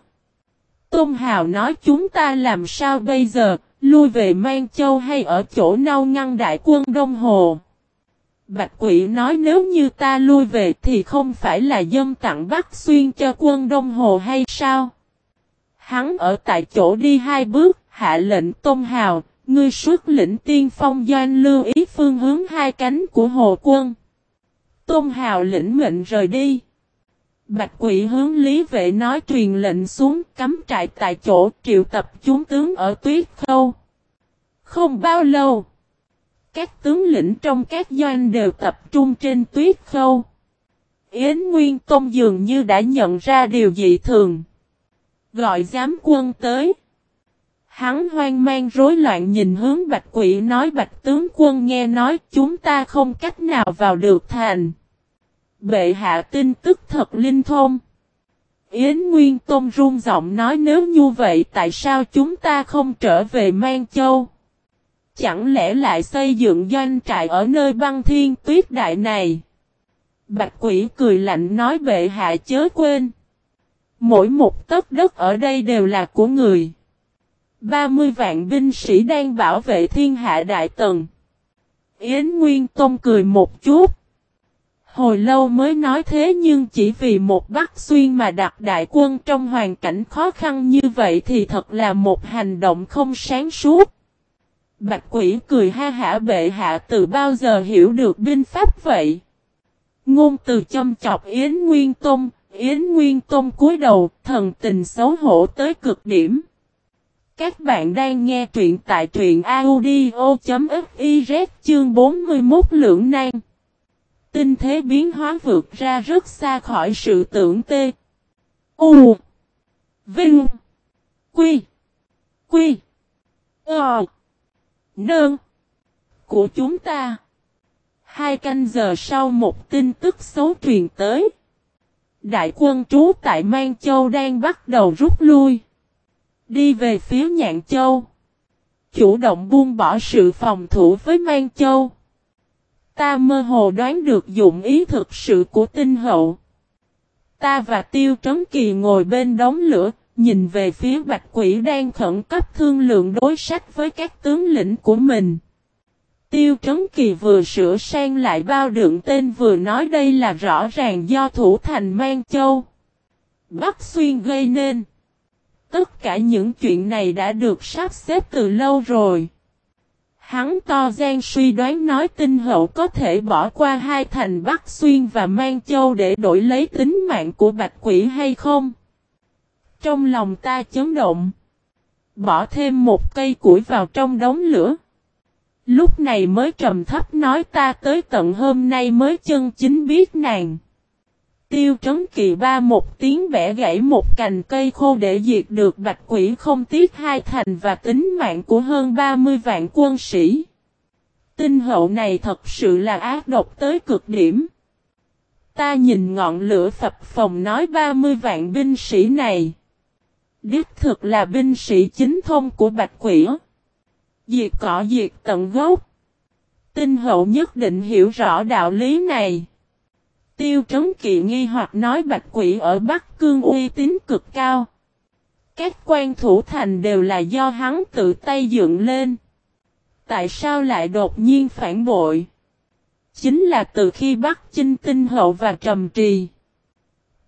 Tôn Hào nói chúng ta làm sao bây giờ, lui về Mang Châu hay ở chỗ nâu ngăn đại quân Đông Hồ. Bạch quỷ nói nếu như ta lui về thì không phải là dâm tặng Bắc Xuyên cho quân Đông Hồ hay sao? Hắn ở tại chỗ đi hai bước, hạ lệnh Tôn Hào, ngươi xuất lĩnh tiên phong doanh lưu ý phương hướng hai cánh của Hồ quân. Tôn Hào lĩnh mệnh rời đi. Bạch quỷ hướng lý vệ nói truyền lệnh xuống cắm trại tại chỗ triệu tập chúng tướng ở tuyết khâu. Không bao lâu. Các tướng lĩnh trong các doanh đều tập trung trên tuyết khâu. Yến Nguyên Tôn dường như đã nhận ra điều dị thường. Gọi giám quân tới. Hắn hoang mang rối loạn nhìn hướng bạch quỷ nói, bạch tướng quân nghe nói chúng ta không cách nào vào được thành. Bệ hạ tin tức thật linh thông. Yến Nguyên Tôn run giọng nói, nếu như vậy, tại sao chúng ta không trở về Mang Châu? Chẳng lẽ lại xây dựng doanh trại ở nơi băng thiên tuyết đại này? Bạch quỷ cười lạnh nói, bệ hạ chớ quên. Mỗi một tấc đất ở đây đều là của người. 30 vạn binh sĩ đang bảo vệ thiên hạ đại tần. Yến Nguyên Tôn cười một chút. Hồi lâu mới nói thế nhưng chỉ vì một Bắc Xuyên mà đặt đại quân trong hoàn cảnh khó khăn như vậy thì thật là một hành động không sáng suốt. Bạch quỷ cười ha hả bệ hạ từ bao giờ hiểu được binh pháp vậy? Ngôn từ châm chọc Yến Nguyên Tôn, Yến Nguyên Tôn cúi đầu, thần tình xấu hổ tới cực điểm. Các bạn đang nghe truyện tại truyện audio.fiz chương 41 lưỡng nan. Tinh thế biến hóa vượt ra rất xa khỏi sự tưởng tê. U. Vinh. Quy. Quy. Ờ. Nơn Của chúng ta. Hai canh giờ sau một tin tức xấu truyền tới. Đại quân trú tại Mang Châu đang bắt đầu rút lui. Đi về phía Nhạn Châu. Chủ động buông bỏ sự phòng thủ với Mang Châu. Ta mơ hồ đoán được dụng ý thực sự của tinh hậu. Ta và Tiêu Trấn Kỳ ngồi bên đống lửa, nhìn về phía Bạch Quỷ đang khẩn cấp thương lượng đối sách với các tướng lĩnh của mình. Tiêu Trấn Kỳ vừa sửa sang lại bao đựng tên vừa nói đây là rõ ràng do thủ thành Mang Châu. Bắc Xuyên gây nên. Tất cả những chuyện này đã được sắp xếp từ lâu rồi. Hắn to gian suy đoán nói tinh hậu có thể bỏ qua hai thành Bắc Xuyên và Mang Châu để đổi lấy tính mạng của Bạch Quỷ hay không? Trong lòng ta chấn động. Bỏ thêm một cây củi vào trong đống lửa. Lúc này mới trầm thấp nói ta tới tận hôm nay mới chân chính biết nàng. Tiêu trấn kỳ ba một tiếng bẻ gãy một cành cây khô để diệt được bạch quỷ không tiếc hai thành và tính mạng của hơn 30 vạn quân sĩ. Tinh hậu này thật sự là ác độc tới cực điểm. Ta nhìn ngọn lửa phập phòng nói 30 vạn binh sĩ này. Đích thực là binh sĩ chính thông của bạch quỷ. Diệt cỏ diệt tận gốc. Tinh hậu nhất định hiểu rõ đạo lý này. Tiêu Trấn Kỳ nghi hoặc nói Bạch Quỷ ở Bắc Cương uy tín cực cao. Các quan thủ thành đều là do hắn tự tay dựng lên. Tại sao lại đột nhiên phản bội? Chính là từ khi Bắc Chinh Tinh Hậu và Trầm Trì.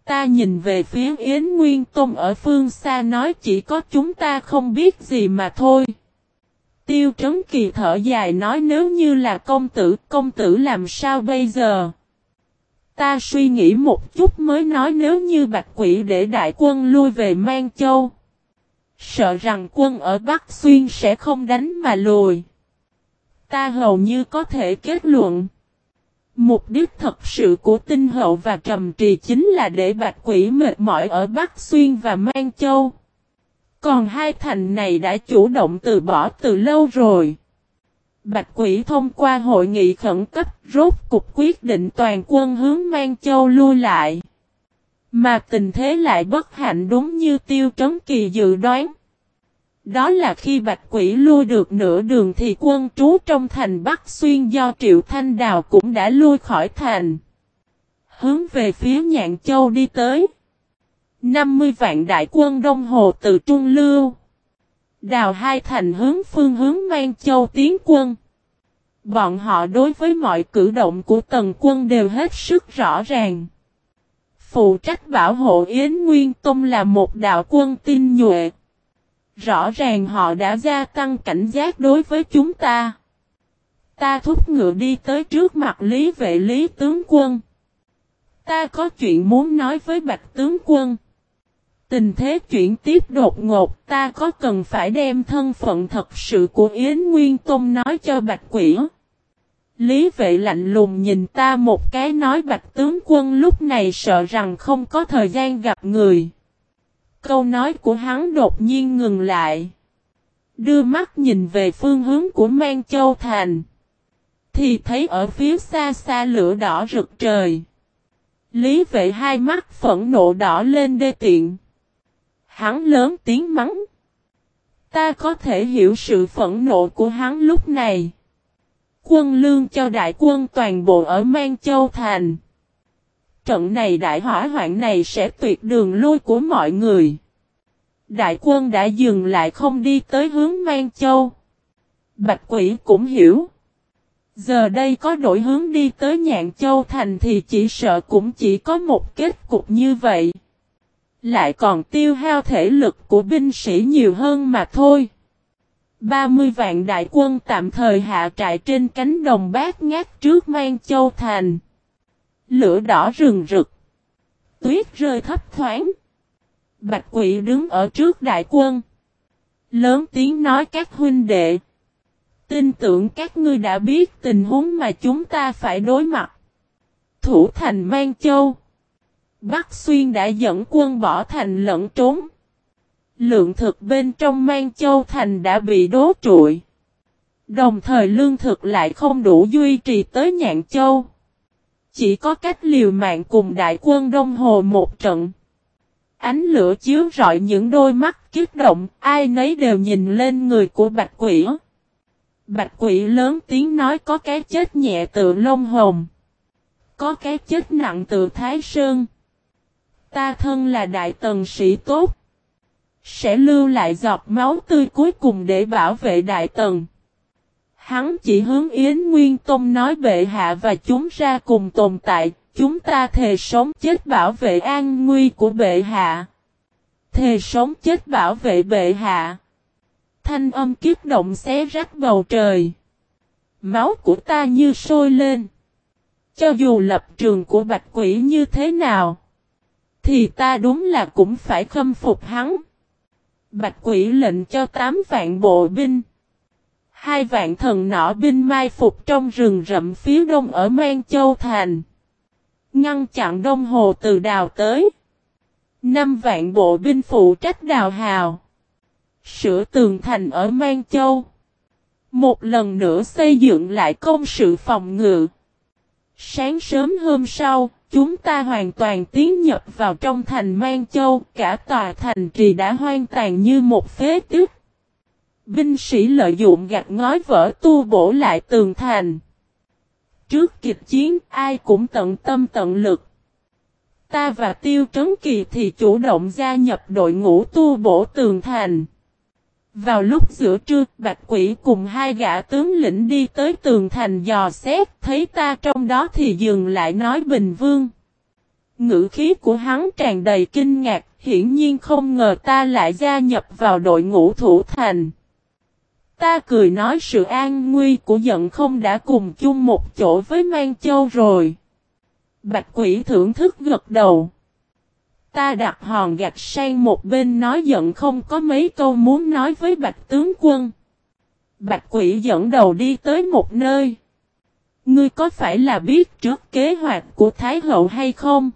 Ta nhìn về phía Yến Nguyên Tôn ở phương xa nói chỉ có chúng ta không biết gì mà thôi. Tiêu Trấn Kỳ thở dài nói nếu như là công tử, công tử làm sao bây giờ? Ta suy nghĩ một chút mới nói nếu như Bạch Quỷ để đại quân lui về Mang Châu. Sợ rằng quân ở Bắc Xuyên sẽ không đánh mà lùi. Ta hầu như có thể kết luận. Mục đích thật sự của tinh hậu và trầm trì chính là để bạch quỷ mệt mỏi ở Bắc Xuyên và Mang Châu. Còn hai thành này đã chủ động từ bỏ từ lâu rồi. Bạch quỷ thông qua hội nghị khẩn cấp, rốt cục quyết định toàn quân hướng Mang Châu lui lại. Mà tình thế lại bất hạnh đúng như tiêu trấn kỳ dự đoán. Đó là khi bạch quỷ lui được nửa đường thì quân trú trong thành Bắc Xuyên do Triệu Thanh Đào cũng đã lui khỏi thành. Hướng về phía Nhạn Châu đi tới. 50 vạn đại quân Đông Hồ từ Trung Lưu. Đào hai thành hướng phương hướng Mang Châu tiến quân. Bọn họ đối với mọi cử động của tần quân đều hết sức rõ ràng. Phụ trách bảo hộ Yến Nguyên Tông là một đạo quân tinh nhuệ. Rõ ràng họ đã gia tăng cảnh giác đối với chúng ta. Ta thúc ngựa đi tới trước mặt Lý vệ Lý tướng quân. Ta có chuyện muốn nói với Bạch tướng quân. Tình thế chuyển tiếp đột ngột, ta có cần phải đem thân phận thật sự của Yến Nguyên Tôn nói cho Bạch Quỷ. Lý vệ lạnh lùng nhìn ta một cái nói Bạch tướng quân lúc này sợ rằng không có thời gian gặp người. Câu nói của hắn đột nhiên ngừng lại. Đưa mắt nhìn về phương hướng của Mang Châu Thành. Thì thấy ở phía xa xa lửa đỏ rực trời. Lý vệ hai mắt phẫn nộ đỏ lên đê tiện. Hắn lớn tiếng mắng. Ta có thể hiểu sự phẫn nộ của hắn lúc này. Quân lương cho đại quân toàn bộ ở Mang Châu Thành. Trận này đại hỏa hoạn này sẽ tuyệt đường lui của mọi người. Đại quân đã dừng lại không đi tới hướng Mang Châu. Bạch quỷ cũng hiểu. Giờ đây có đổi hướng đi tới Nhạn Châu Thành thì chỉ sợ cũng chỉ có một kết cục như vậy. Lại còn tiêu hao thể lực của binh sĩ nhiều hơn mà thôi. 30 vạn đại quân tạm thời hạ trại trên cánh đồng bát ngát trước Mang Châu Thành. Lửa đỏ rừng rực. Tuyết rơi thấp thoáng. Bạch quỷ đứng ở trước đại quân. Lớn tiếng nói các huynh đệ. Tin tưởng các ngươi đã biết tình huống mà chúng ta phải đối mặt. Thủ thành Mang Châu. Bắc Xuyên đã dẫn quân bỏ thành lẫn trốn. Lượng thực bên trong Mang Châu Thành đã bị đố trụi. Đồng thời lương thực lại không đủ duy trì tới Nhạn Châu. Chỉ có cách liều mạng cùng đại quân Đông Hồ một trận. Ánh lửa chiếu rọi những đôi mắt kiếp động, ai nấy đều nhìn lên người của Bạch Quỷ. Bạch Quỷ lớn tiếng nói có cái chết nhẹ tự lông hồng. Có cái chết nặng tự Thái Sơn. Ta thân là đại tần sĩ tốt. Sẽ lưu lại giọt máu tươi cuối cùng để bảo vệ đại tần. Hắn chỉ hướng Yến Nguyên Tông nói bệ hạ và chúng ra cùng tồn tại, chúng ta thề sống chết bảo vệ an nguy của bệ hạ. Thề sống chết bảo vệ bệ hạ. Thanh âm kiếp động xé rách bầu trời. Máu của ta như sôi lên. Cho dù lập trường của bạch quỷ như thế nào. Thì ta đúng là cũng phải khâm phục hắn. Bạch quỷ lệnh cho 8 vạn bộ binh. Hai vạn thần nỏ binh mai phục trong rừng rậm phía đông ở Mang Châu Thành. Ngăn chặn đông hồ từ đào tới. Năm vạn bộ binh phụ trách đào hào. Sửa tường thành ở Mang Châu. Một lần nữa xây dựng lại công sự phòng ngự. Sáng sớm hôm sau, chúng ta hoàn toàn tiến nhập vào trong thành Mang Châu, cả tòa thành trì đã hoang tàn như một phế tích. Binh sĩ lợi dụng gạch ngói vỡ tu bổ lại tường thành. Trước kịch chiến ai cũng tận tâm tận lực. Ta và Tiêu Trấn Kỳ thì chủ động gia nhập đội ngũ tu bổ tường thành. Vào lúc giữa trưa, Bạch Quỷ cùng hai gã tướng lĩnh đi tới tường thành dò xét, thấy ta trong đó thì dừng lại nói Bình Vương. Ngữ khí của hắn tràn đầy kinh ngạc, hiển nhiên không ngờ ta lại gia nhập vào đội ngũ thủ thành. Ta cười nói sự an nguy của giận không đã cùng chung một chỗ với Mang Châu rồi. Bạch quỷ thưởng thức gật đầu. Ta đặt hòn gạch sang một bên nói giận không có mấy câu muốn nói với bạch tướng quân. Bạch quỷ dẫn đầu đi tới một nơi. Ngươi có phải là biết trước kế hoạch của Thái hậu hay không?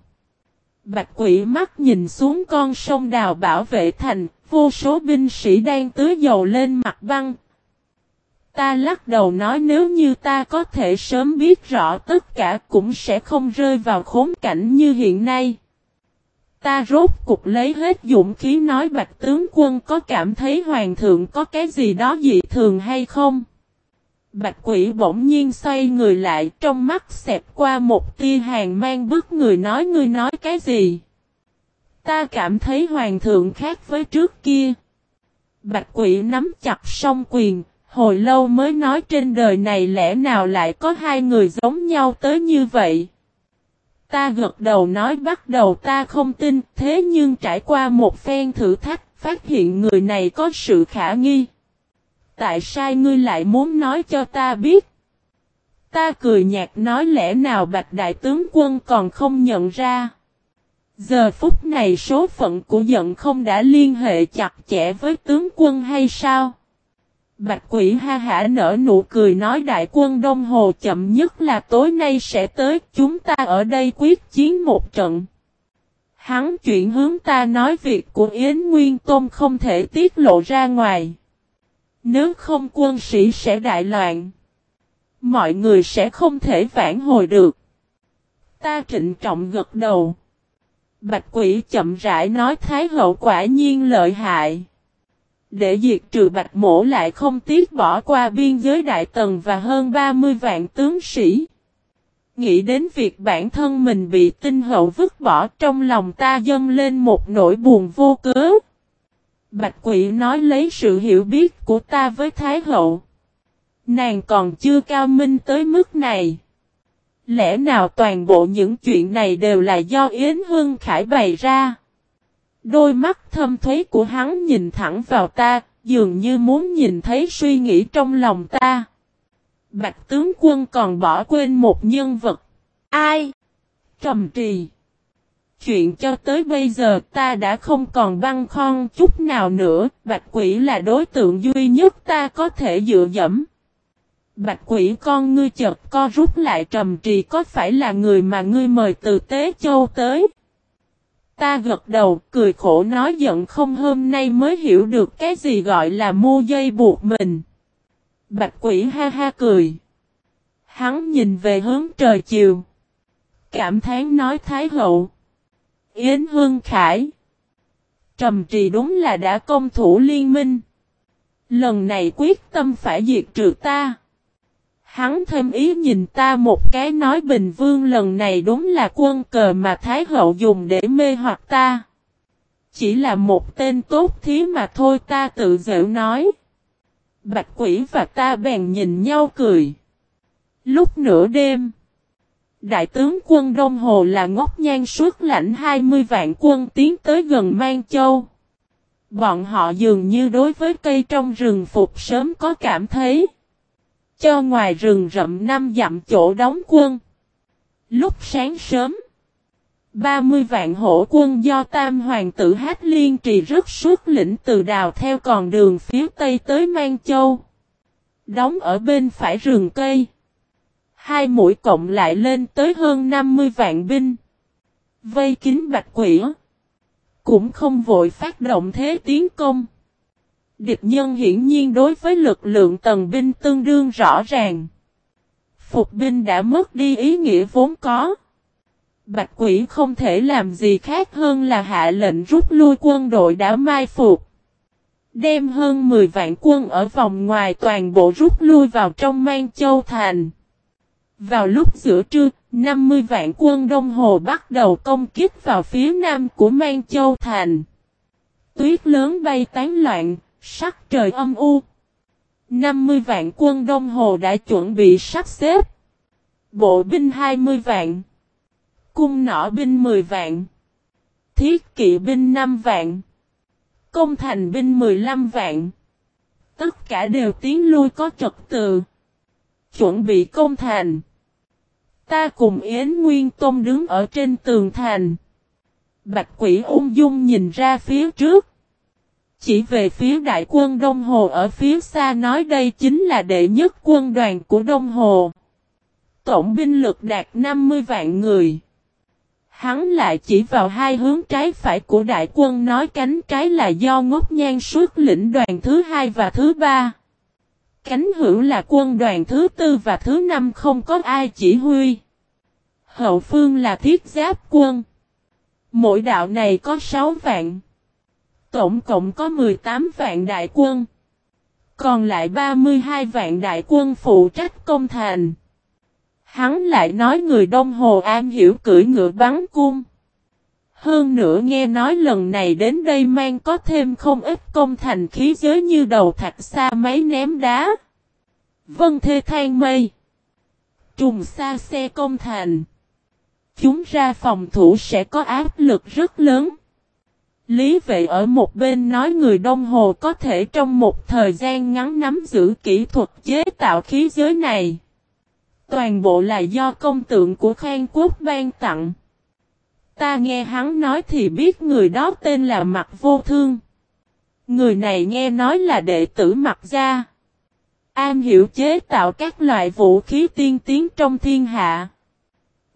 Bạch quỷ mắt nhìn xuống con sông đào bảo vệ thành, vô số binh sĩ đang tưới dầu lên mặt băng. Ta lắc đầu nói nếu như ta có thể sớm biết rõ tất cả cũng sẽ không rơi vào khốn cảnh như hiện nay. Ta rốt cục lấy hết dũng khí nói bạch tướng quân có cảm thấy hoàng thượng có cái gì đó dị thường hay không? Bạch quỷ bỗng nhiên xoay người lại trong mắt xẹp qua một tia hàng mang bức người nói ngươi nói cái gì? Ta cảm thấy hoàng thượng khác với trước kia. Bạch quỷ nắm chặt song quyền, hồi lâu mới nói trên đời này lẽ nào lại có hai người giống nhau tới như vậy. Ta gật đầu nói bắt đầu ta không tin, thế nhưng trải qua một phen thử thách, phát hiện người này có sự khả nghi. Tại sao ngươi lại muốn nói cho ta biết? Ta cười nhạt nói lẽ nào bạch đại tướng quân còn không nhận ra. Giờ phút này số phận của giận không đã liên hệ chặt chẽ với tướng quân hay sao? Bạch quỷ ha hả nở nụ cười nói đại quân Đông Hồ chậm nhất là tối nay sẽ tới, chúng ta ở đây quyết chiến một trận. Hắn chuyển hướng ta nói việc của Yến Nguyên Tôn không thể tiết lộ ra ngoài. Nếu không quân sĩ sẽ đại loạn. Mọi người sẽ không thể vãn hồi được. Ta trịnh trọng gật đầu. Bạch quỷ chậm rãi nói Thái hậu quả nhiên lợi hại. Để diệt trừ bạch mổ lại không tiếc bỏ qua biên giới đại tần và hơn 30 vạn tướng sĩ. Nghĩ đến việc bản thân mình bị tinh hậu vứt bỏ, trong lòng ta dâng lên một nỗi buồn vô cớ. Bạch quỷ nói lấy sự hiểu biết của ta với Thái hậu. Nàng còn chưa cao minh tới mức này. Lẽ nào toàn bộ những chuyện này đều là do Yến Hương Khải bày ra? Đôi mắt thâm thuế của hắn nhìn thẳng vào ta, dường như muốn nhìn thấy suy nghĩ trong lòng ta. Bạch tướng quân còn bỏ quên một nhân vật. Ai? Trầm trì. Chuyện cho tới bây giờ ta đã không còn băng khon chút nào nữa, bạch quỷ là đối tượng duy nhất ta có thể dựa dẫm. Bạch quỷ con ngươi chợt co rút lại trầm trì có phải là người mà ngươi mời từ Tế Châu tới? Ta gật đầu, cười khổ nói giận không hôm nay mới hiểu được cái gì gọi là mua dây buộc mình. Bạch quỷ ha ha cười. Hắn nhìn về hướng trời chiều. Cảm thán nói Thái hậu. Yến Hương Khải. Trầm trì đúng là đã công thủ liên minh. Lần này quyết tâm phải diệt trừ ta. Hắn thêm ý nhìn ta một cái nói Bình Vương lần này đúng là quân cờ mà Thái Hậu dùng để mê hoặc ta. Chỉ là một tên tốt thí mà thôi, ta tự dễu nói. Bạch quỷ và ta bèn nhìn nhau cười. Lúc nửa đêm. Đại tướng quân Đông Hồ là ngốc nhan suốt lãnh 20 vạn quân tiến tới gần Mang Châu. Bọn họ dường như đối với cây trong rừng phục sớm có cảm thấy cho ngoài rừng rậm năm dặm chỗ đóng quân. Lúc sáng sớm, 30 vạn hổ quân do tam hoàng tử Hát Liên trì rất suốt lĩnh từ đào theo con đường phía tây tới Mang Châu. Đóng ở bên phải rừng cây. Hai mũi cộng lại lên tới hơn 50 vạn binh. Vây kín bạch quỷ. Cũng không vội phát động thế tiến công. Địch nhân hiển nhiên đối với lực lượng tần binh tương đương rõ ràng. Phục binh đã mất đi ý nghĩa vốn có. Bạch quỷ không thể làm gì khác hơn là hạ lệnh rút lui quân đội đã mai phục. Đem hơn 10 vạn quân ở vòng ngoài toàn bộ rút lui vào trong mang châu thành. Vào lúc giữa trưa, 50 vạn quân Đông Hồ bắt đầu công kích vào phía nam của mang châu thành. Tuyết lớn bay tán loạn, Sắc trời âm u. 50 vạn quân Đông Hồ đã chuẩn bị sắp xếp. Bộ binh 20 vạn. Cung nỏ binh 10 vạn. Thiết kỵ binh 5 vạn. Công thành binh 15 vạn. Tất cả đều tiến lui có trật tự. Chuẩn bị công thành. Ta cùng Yến Nguyên Tôn đứng ở trên tường thành. Bạch quỷ ung dung nhìn ra phía trước. Chỉ về phía đại quân Đông Hồ ở phía xa nói đây chính là đệ nhất quân đoàn của Đông Hồ. Tổng binh lực đạt 50 vạn người. Hắn lại chỉ vào hai hướng trái phải của đại quân nói cánh trái là do ngốc nhan suốt lĩnh đoàn thứ hai và thứ ba. cánh hữu là quân đoàn thứ tư và thứ năm không có ai chỉ huy. Hậu phương là thiết giáp quân. Mỗi đạo này có 6 vạn. Tổng cộng có 18 vạn đại quân. Còn lại 32 vạn đại quân phụ trách công thành. Hắn lại nói người Đông Hồ An hiểu cưỡi ngựa bắn cung. Hơn nữa nghe nói lần này đến đây mang có thêm không ít công thành khí giới như đầu thạch xa máy ném đá. Vân thê than mây. Trùng xa xe công thành. Chúng ra phòng thủ sẽ có áp lực rất lớn. Lý vệ ở một bên nói người Đông Hồ có thể trong một thời gian ngắn nắm giữ kỹ thuật chế tạo khí giới này. Toàn bộ là do công tượng của Khang Quốc ban tặng. Ta nghe hắn nói thì biết người đó tên là Mặt Vô Thương. Người này nghe nói là đệ tử Mặt Gia. An hiểu chế tạo các loại vũ khí tiên tiến trong thiên hạ.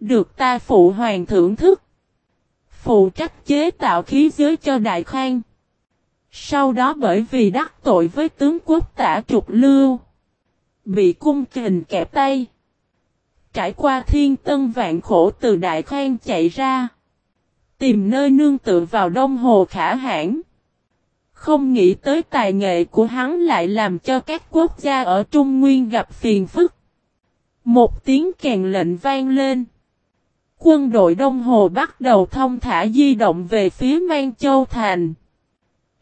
Được ta phụ hoàng thưởng thức. Phụ trách chế tạo khí giới cho Đại Khang. Sau đó bởi vì đắc tội với tướng quốc tả trục lưu. Bị cung kình kẹp tay. Trải qua thiên tân vạn khổ từ Đại Khang chạy ra. Tìm nơi nương tựa vào đông hồ khả hãn. Không nghĩ tới tài nghệ của hắn lại làm cho các quốc gia ở Trung Nguyên gặp phiền phức. Một tiếng kèn lệnh vang lên. Quân đội Đông Hồ bắt đầu thông thả di động về phía Mang Châu Thành.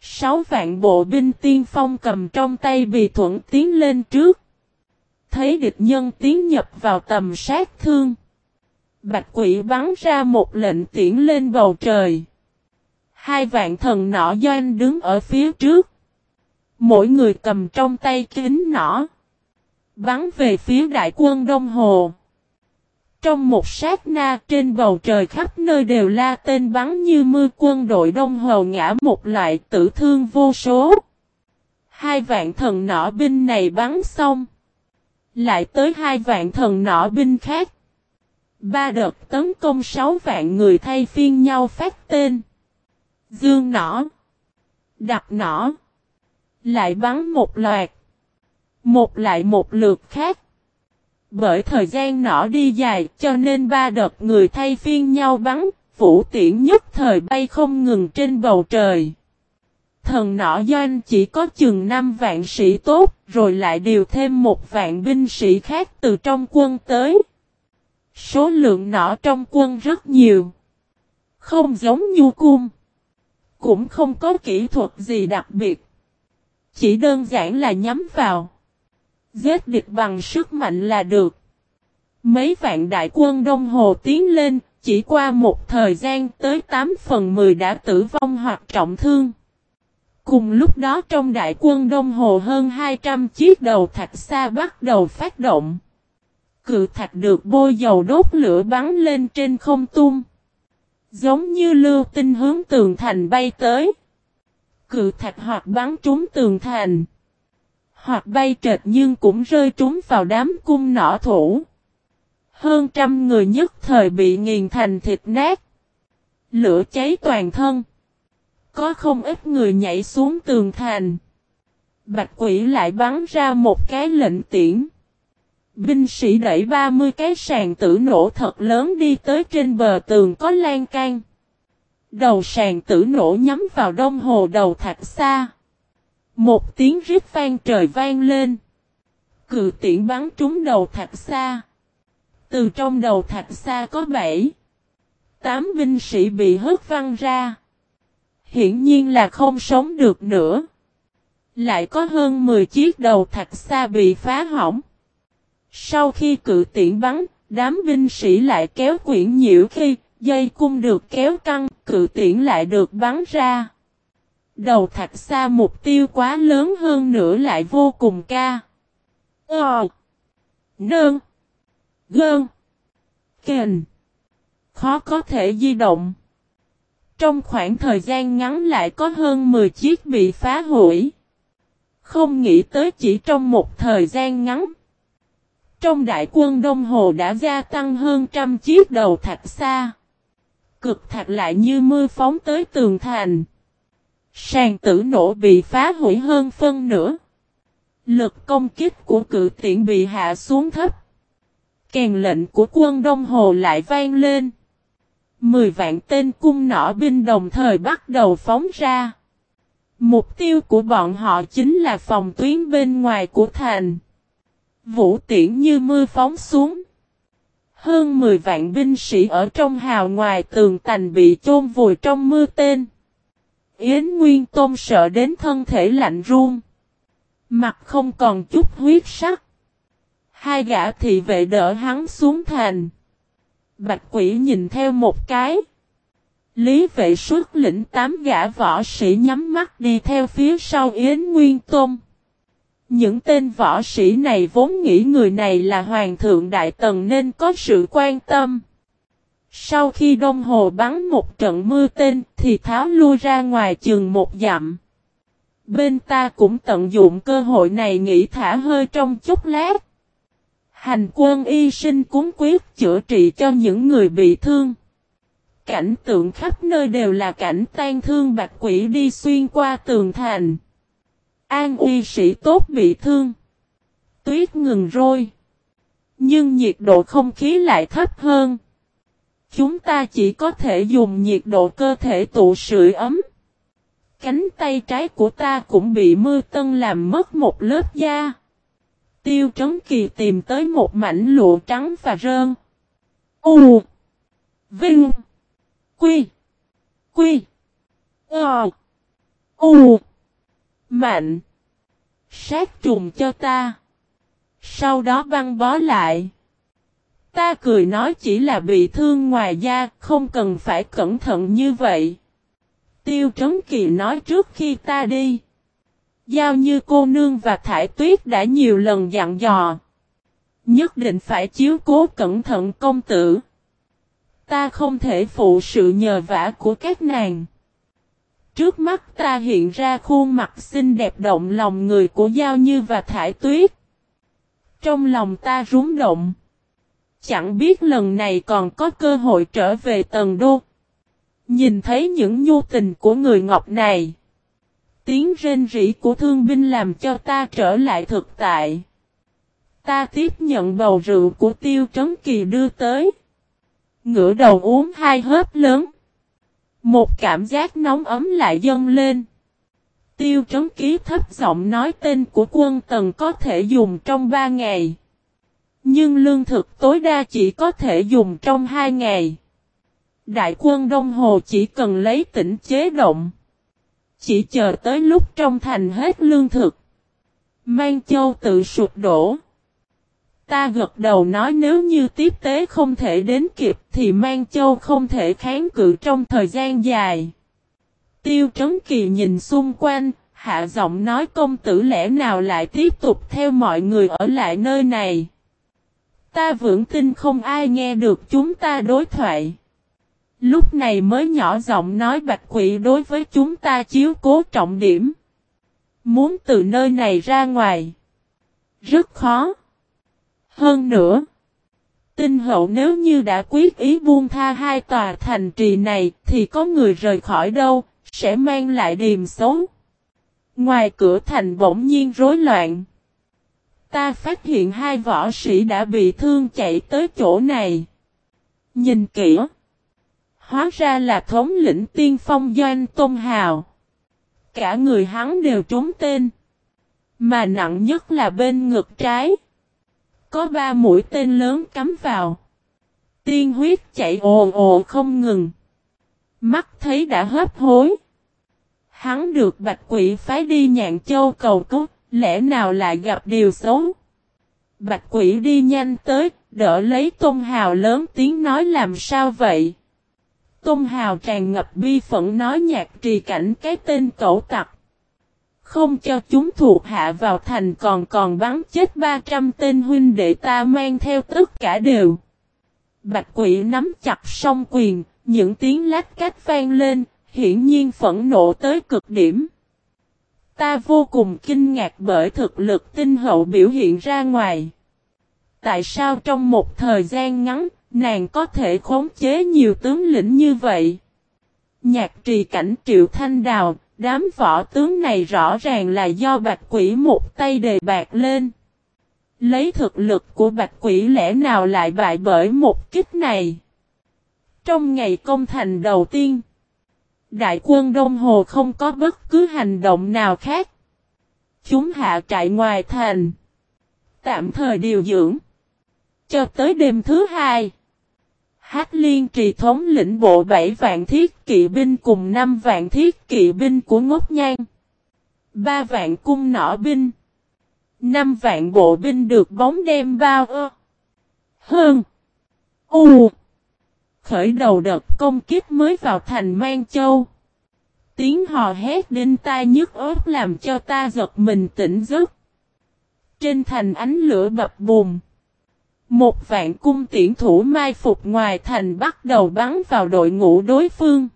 Sáu vạn bộ binh tiên phong cầm trong tay bị thuận tiến lên trước. Thấy địch nhân tiến nhập vào tầm sát thương. Bạch quỷ bắn ra một lệnh tiễn lên bầu trời. Hai vạn thần nỏ doanh đứng ở phía trước. Mỗi người cầm trong tay kính nỏ. Bắn về phía đại quân Đông Hồ. Trong một sát na trên bầu trời khắp nơi đều la tên bắn như mưa quân đội Đông Hồ ngã một loại tử thương vô số. Hai vạn thần nỏ binh này bắn xong. Lại tới hai vạn thần nỏ binh khác. Ba đợt tấn công sáu vạn người thay phiên nhau phát tên. Dương nỏ. Đặt nỏ. Lại bắn một loạt. Một lại một lượt khác. Bởi thời gian nỏ đi dài cho nên ba đợt người thay phiên nhau bắn, vũ tiễn nhất thời bay không ngừng trên bầu trời. Thần nỏ doanh chỉ có chừng 5 vạn sĩ tốt, rồi lại điều thêm một vạn binh sĩ khác từ trong quân tới. Số lượng nỏ trong quân rất nhiều. Không giống nhu cung. Cũng không có kỹ thuật gì đặc biệt. Chỉ đơn giản là nhắm vào. Giết địch bằng sức mạnh là được. Mấy vạn đại quân Đông Hồ tiến lên, chỉ qua một thời gian tới 8 phần 10 đã tử vong hoặc trọng thương. Cùng lúc đó trong đại quân Đông Hồ hơn 200 chiếc đầu thạch xa bắt đầu phát động. Cự thạch được bôi dầu đốt lửa bắn lên trên không tung. Giống như lưu tinh hướng tường thành bay tới. Cự thạch hoặc bắn trúng tường thành. Hoặc bay trệt nhưng cũng rơi trúng vào đám cung nỏ thủ. Hơn trăm người nhất thời bị nghiền thành thịt nát. Lửa cháy toàn thân. Có không ít người nhảy xuống tường thành. Bạch quỷ lại bắn ra một cái lệnh tiễn. Binh sĩ đẩy 30 cái sàn tử nổ thật lớn đi tới trên bờ tường có lan can. Đầu sàn tử nổ nhắm vào đông hồ đầu thạch xa. Một tiếng rít vang trời vang lên. Cự tiễn bắn trúng đầu thạch xa. Từ trong đầu thạch xa có bảy. Tám binh sĩ bị hất văng ra. Hiển nhiên là không sống được nữa. Lại có hơn 10 chiếc đầu thạch xa bị phá hỏng. Sau khi cự tiễn bắn, đám binh sĩ lại kéo quyển nhiễu khi dây cung được kéo căng, cự tiễn lại được bắn ra. Đầu thạch xa mục tiêu quá lớn hơn nữa lại vô cùng ca. Ờ. Nơn. Gơn. Kền. Khó có thể di động. Trong khoảng thời gian ngắn lại có hơn 10 chiếc bị phá hủy. Không nghĩ tới chỉ trong một thời gian ngắn. Trong đại quân Đông Hồ đã gia tăng hơn trăm chiếc đầu thạch xa. Cực thạch lại như mưa phóng tới tường thành. Sàn tử nổ bị phá hủy hơn phân nửa. Lực công kích của cự tiện bị hạ xuống thấp. Kèn lệnh của quân Đông Hồ lại vang lên. Mười vạn tên cung nỏ binh đồng thời bắt đầu phóng ra. Mục tiêu của bọn họ chính là phòng tuyến bên ngoài của thành. Vũ tiễn như mưa phóng xuống. Hơn 10 vạn binh sĩ ở trong hào ngoài tường thành bị chôn vùi trong mưa tên. Yến Nguyên Tôn sợ đến thân thể lạnh run. Mặt không còn chút huyết sắc. Hai gã thị vệ đỡ hắn xuống thành. Bạch quỷ nhìn theo một cái. Lý vệ xuất lĩnh tám gã võ sĩ nhắm mắt đi theo phía sau Yến Nguyên Tôn. Những tên võ sĩ này vốn nghĩ người này là Hoàng thượng Đại Tần nên có sự quan tâm. Sau khi đông hồ bắn một trận mưa tên thì tháo lui ra ngoài chừng một dặm. Bên ta cũng tận dụng cơ hội này nghỉ thả hơi trong chút lát. Hành quân y sinh cúng quyết chữa trị cho những người bị thương. Cảnh tượng khắp nơi đều là cảnh tan thương bạc quỷ đi xuyên qua tường thành. An uy sĩ tốt bị thương. Tuyết ngừng rôi. Nhưng nhiệt độ không khí lại thấp hơn. Chúng ta chỉ có thể dùng nhiệt độ cơ thể tụ sưởi ấm. Cánh tay trái của ta cũng bị mưa tân làm mất một lớp da. Tiêu trấn kỳ tìm tới một mảnh lụa trắng và rơn. U. Vinh. Quy. Quy. Ờ. U. Mạnh. Sát trùng cho ta. Sau đó băng bó lại. Ta cười nói chỉ là bị thương ngoài da, không cần phải cẩn thận như vậy. Tiêu Trấn Kỳ nói trước khi ta đi. Giao như cô nương và thải tuyết đã nhiều lần dặn dò. Nhất định phải chiếu cố cẩn thận công tử. Ta không thể phụ sự nhờ vả của các nàng. Trước mắt ta hiện ra khuôn mặt xinh đẹp động lòng người của Giao Như và Thải Tuyết. Trong lòng ta rúng động. Chẳng biết lần này còn có cơ hội trở về tầng đô. Nhìn thấy những nhu tình của người ngọc này. Tiếng rên rỉ của thương binh làm cho ta trở lại thực tại. Ta tiếp nhận bầu rượu của tiêu trấn kỳ đưa tới. Ngửa đầu uống hai hớp lớn. Một cảm giác nóng ấm lại dâng lên. Tiêu trấn ký thấp giọng nói tên của quân tần có thể dùng trong ba ngày. Nhưng lương thực tối đa chỉ có thể dùng trong hai ngày. Đại quân Đông Hồ chỉ cần lấy tỉnh chế động. Chỉ chờ tới lúc trong thành hết lương thực. Mang châu tự sụp đổ. Ta gật đầu nói nếu như tiếp tế không thể đến kịp thì Mang Châu không thể kháng cự trong thời gian dài. Tiêu Trấn Kỳ nhìn xung quanh, hạ giọng nói công tử lẽ nào lại tiếp tục theo mọi người ở lại nơi này. Ta vững tin không ai nghe được chúng ta đối thoại. Lúc này mới nhỏ giọng nói bạch quỷ đối với chúng ta chiếu cố trọng điểm. Muốn từ nơi này ra ngoài. Rất khó. Hơn nữa. Tinh hậu nếu như đã quyết ý buông tha hai tòa thành trì này thì có người rời khỏi đâu, sẽ mang lại điềm xấu. Ngoài cửa thành bỗng nhiên rối loạn. Ta phát hiện hai võ sĩ đã bị thương chạy tới chỗ này. Nhìn kỹ. Hóa ra là thống lĩnh tiên phong Doanh Tôn Hào. Cả người hắn đều trúng tên. Mà nặng nhất là bên ngực trái. Có ba mũi tên lớn cắm vào. Tiên huyết chạy ồ ồ không ngừng. Mắt thấy đã hấp hối. Hắn được bạch quỷ phái đi nhạn châu cầu cứu, lẽ nào lại gặp điều xấu. Bạch quỷ đi nhanh tới, đỡ lấy Tôn Hào lớn tiếng nói làm sao vậy. Tôn Hào tràn ngập bi phẫn nói nhạc trì cảnh cái tên cẩu tặc. Không cho chúng thuộc hạ vào thành còn còn bắn chết 300 tên huynh đệ ta mang theo tất cả đều. Bạch quỷ nắm chặt song quyền, những tiếng lách cách vang lên, hiển nhiên phẫn nộ tới cực điểm. Ta vô cùng kinh ngạc bởi thực lực tinh hậu biểu hiện ra ngoài. Tại sao trong một thời gian ngắn, nàng có thể khống chế nhiều tướng lĩnh như vậy? Nhạc trì cảnh triệu thanh đào, Đám võ tướng này rõ ràng là do bạch quỷ một tay đề bạc lên. Lấy thực lực của bạch quỷ lẽ nào lại bại bởi một kích này. Trong ngày công thành đầu tiên, đại quân Đông Hồ không có bất cứ hành động nào khác. Chúng hạ trại ngoài thành. Tạm thời điều dưỡng. Cho tới đêm thứ hai. Hát liên trì thống lĩnh bộ 7 vạn thiết kỵ binh cùng 5 vạn thiết kỵ binh của ngốc nhan. 3 vạn cung nỏ binh. 5 vạn bộ binh được bóng đem bao ơ. Hơn. U. Khởi đầu đợt công kiếp mới vào thành Mang Châu. Tiếng hò hét đinh tai nhức ớt làm cho ta giật mình tỉnh giấc. Trên thành ánh lửa bập bùng. Một vạn cung tiễn thủ mai phục ngoài thành bắt đầu bắn vào đội ngũ đối phương.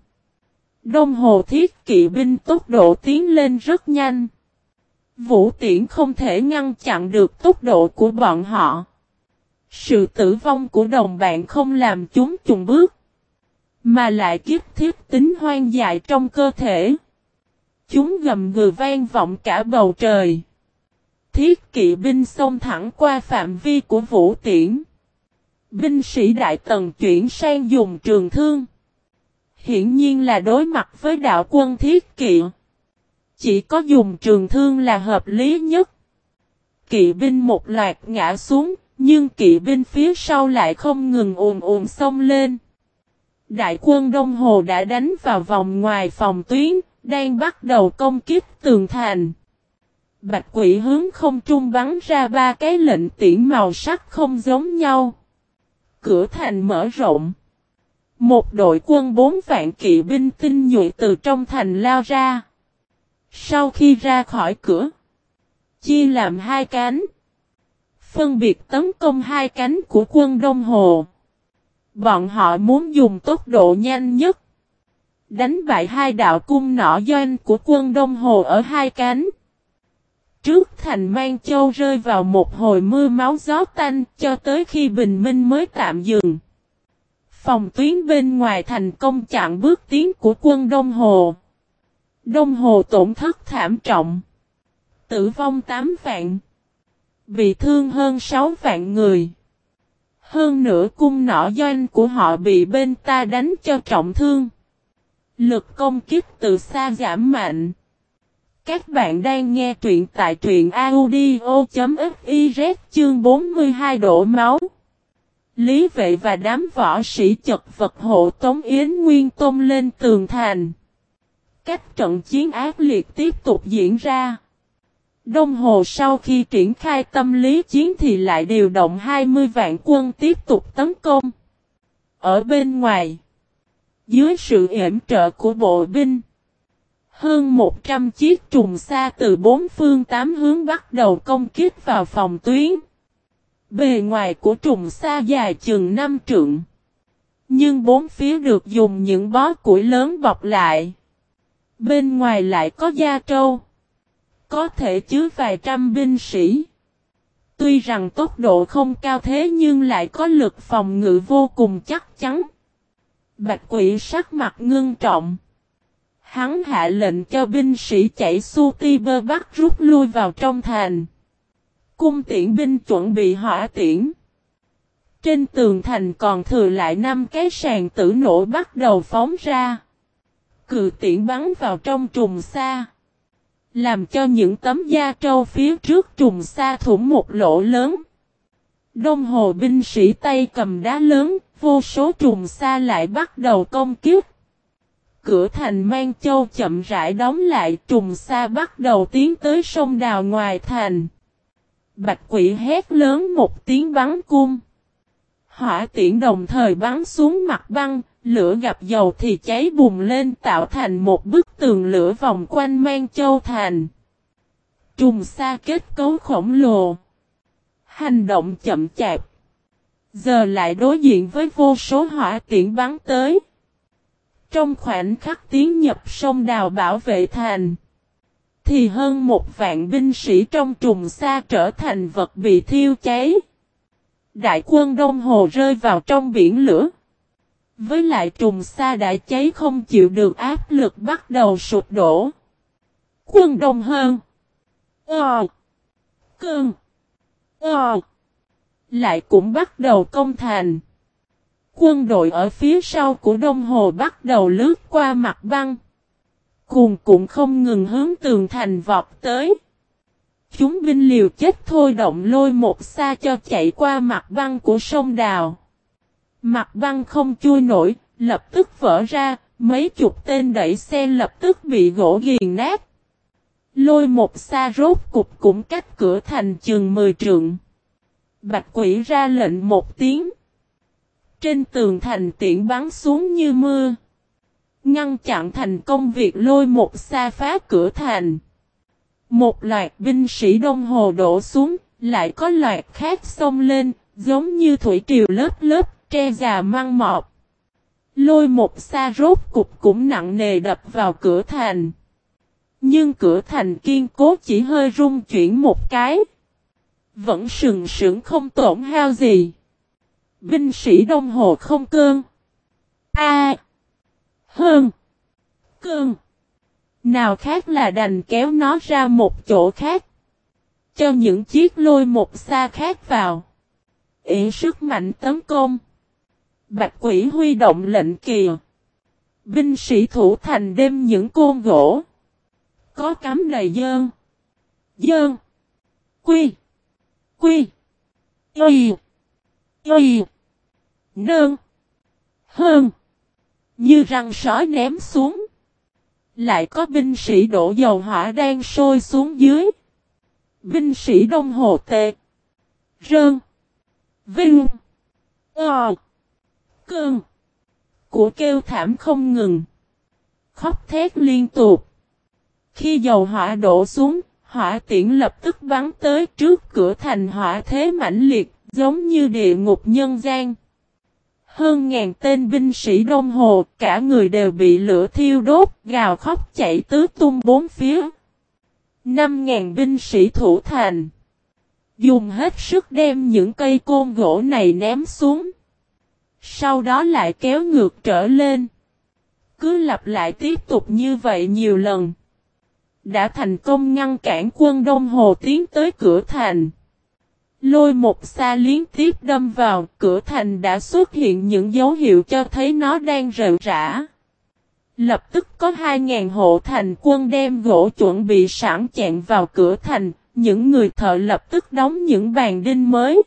Đông hồ thiết kỵ binh tốc độ tiến lên rất nhanh. Vũ tiễn không thể ngăn chặn được tốc độ của bọn họ. Sự tử vong của đồng bạn không làm chúng chùng bước. Mà lại kiếp thiết tính hoang dại trong cơ thể. Chúng gầm gừ vang vọng cả bầu trời. Thiết kỵ binh xông thẳng qua phạm vi của vũ tiễn. Binh sĩ đại tần chuyển sang dùng trường thương. Hiển nhiên là đối mặt với đạo quân thiết kỵ. Chỉ có dùng trường thương là hợp lý nhất. Kỵ binh một loạt ngã xuống, nhưng kỵ binh phía sau lại không ngừng ùn ùn xông lên. Đại quân Đông Hồ đã đánh vào vòng ngoài phòng tuyến, đang bắt đầu công kích tường thành. Bạch quỷ hướng không trung bắn ra ba cái lệnh tiễn màu sắc không giống nhau. Cửa thành mở rộng. Một đội quân bốn vạn kỵ binh tinh nhuệ từ trong thành lao ra. Sau khi ra khỏi cửa, chia làm hai cánh. Phân biệt tấn công hai cánh của quân Đông Hồ. Bọn họ muốn dùng tốc độ nhanh nhất. Đánh bại hai đạo cung nỏ doanh của quân Đông Hồ ở hai cánh. Trước thành Mang Châu rơi vào một hồi mưa máu gió tanh cho tới khi bình minh mới tạm dừng. Phòng tuyến bên ngoài thành công chặn bước tiến của quân Đông Hồ. Đông Hồ tổn thất thảm trọng. Tử vong 8 vạn. Bị thương hơn 6 vạn người. Hơn nữa cung nỏ doanh của họ bị bên ta đánh cho trọng thương. Lực công kích từ xa giảm mạnh. Các bạn đang nghe truyện tại truyện audio.fiz chương 42 đổ máu. Lý vệ và đám võ sĩ chật vật hộ Tống Yến Nguyên Tôn lên tường thành. Các trận chiến ác liệt tiếp tục diễn ra. Đông Hồ sau khi triển khai tâm lý chiến thì lại điều động 20 vạn quân tiếp tục tấn công. Ở bên ngoài, dưới sự yểm trợ của bộ binh, hơn 100 chiếc trùng xa từ bốn phương tám hướng bắt đầu công kích vào phòng tuyến. Bề ngoài của trùng xa dài chừng 5 trượng. Nhưng bốn phía được dùng những bó củi lớn bọc lại. Bên ngoài lại có da trâu. Có thể chứa vài trăm binh sĩ. Tuy rằng tốc độ không cao thế nhưng lại có lực phòng ngự vô cùng chắc chắn. Bạch quỷ sắc mặt ngưng trọng. Hắn hạ lệnh cho binh sĩ chạy su ti bơ bắt rút lui vào trong thành. Cung tiễn binh chuẩn bị hỏa tiễn. Trên tường thành còn thừa lại năm cái sàn tử nổ bắt đầu phóng ra. Cự tiễn bắn vào trong trùng xa. Làm cho những tấm da trâu phía trước trùng xa thủng một lỗ lớn. Đông hồ binh sĩ tay cầm đá lớn, vô số trùng xa lại bắt đầu công kiếp. Cửa thành Mang Châu chậm rãi đóng lại trùng xa bắt đầu tiến tới sông đào ngoài thành. Bạch quỷ hét lớn một tiếng bắn cung. Hỏa tiễn đồng thời bắn xuống mặt băng, lửa gặp dầu thì cháy bùng lên tạo thành một bức tường lửa vòng quanh Mang Châu Thành. Trùng xa kết cấu khổng lồ. Hành động chậm chạp. Giờ lại đối diện với vô số hỏa tiễn bắn tới. Trong khoảnh khắc tiến nhập sông đào bảo vệ thành. Thì hơn một vạn binh sĩ trong trùng xa trở thành vật bị thiêu cháy. Đại quân Đông Hồ rơi vào trong biển lửa. Với lại trùng xa đã cháy không chịu được áp lực bắt đầu sụp đổ. Quân Đông Hơn. Ờ. Cơn. Ờ. Lại cũng bắt đầu công thành. Quân đội ở phía sau của Đông Hồ bắt đầu lướt qua mặt băng. Cùng cũng không ngừng hướng tường thành vọt tới. Chúng binh liều chết thôi động lôi một xa cho chạy qua mặt băng của sông Đào. Mặt băng không chui nổi, lập tức vỡ ra, mấy chục tên đẩy xe lập tức bị gỗ ghiền nát. Lôi một xa rốt cục cũng cách cửa thành chừng 10 trượng. Bạch quỷ ra lệnh một tiếng. Trên tường thành tiện bắn xuống như mưa. Ngăn chặn thành công việc lôi một xa phá cửa thành. Một loạt binh sĩ đông hồ đổ xuống, lại có loạt khác xông lên, giống như thủy triều lớp lớp, tre già măng mọt. Lôi một xa rốt cục cũng nặng nề đập vào cửa thành. Nhưng cửa thành kiên cố chỉ hơi rung chuyển một cái. Vẫn sừng sững không tổn hao gì. Binh sĩ đông hồ không cơn. A. hơn. Cơn. Nào khác là đành kéo nó ra một chỗ khác. Cho những chiếc lôi một xa khác vào. ỷ sức mạnh tấn công. Bạch quỷ huy động lệnh kìa. Binh sĩ thủ thành đêm những côn gỗ. Có cắm đầy dơn. Dơn. Quy. Quy. Y. Y. Nơn. Hơn. Như răng sói ném xuống. Lại có binh sĩ đổ dầu hỏa đang sôi xuống dưới. Binh sĩ đông hồ tệ. Rơn. Vinh. Ờ. Cơn. Của kêu thảm không ngừng. Khóc thét liên tục. Khi dầu hỏa đổ xuống, hỏa tiễn lập tức bắn tới trước cửa thành hỏa thế mãnh liệt, giống như địa ngục nhân gian. Hơn ngàn tên binh sĩ đông hồ, cả người đều bị lửa thiêu đốt, gào khóc chạy tứ tung bốn phía. Năm ngàn binh sĩ thủ thành. Dùng hết sức đem những cây côn gỗ này ném xuống. Sau đó lại kéo ngược trở lên. Cứ lặp lại tiếp tục như vậy nhiều lần. Đã thành công ngăn cản quân Đông Hồ tiến tới cửa thành. Lôi một xa liên tiếp đâm vào, cửa thành đã xuất hiện những dấu hiệu cho thấy nó đang rợn rã. Lập tức có 2.000 hộ thành quân đem gỗ chuẩn bị sẵn chẹn vào cửa thành, những người thợ lập tức đóng những bàn đinh mới.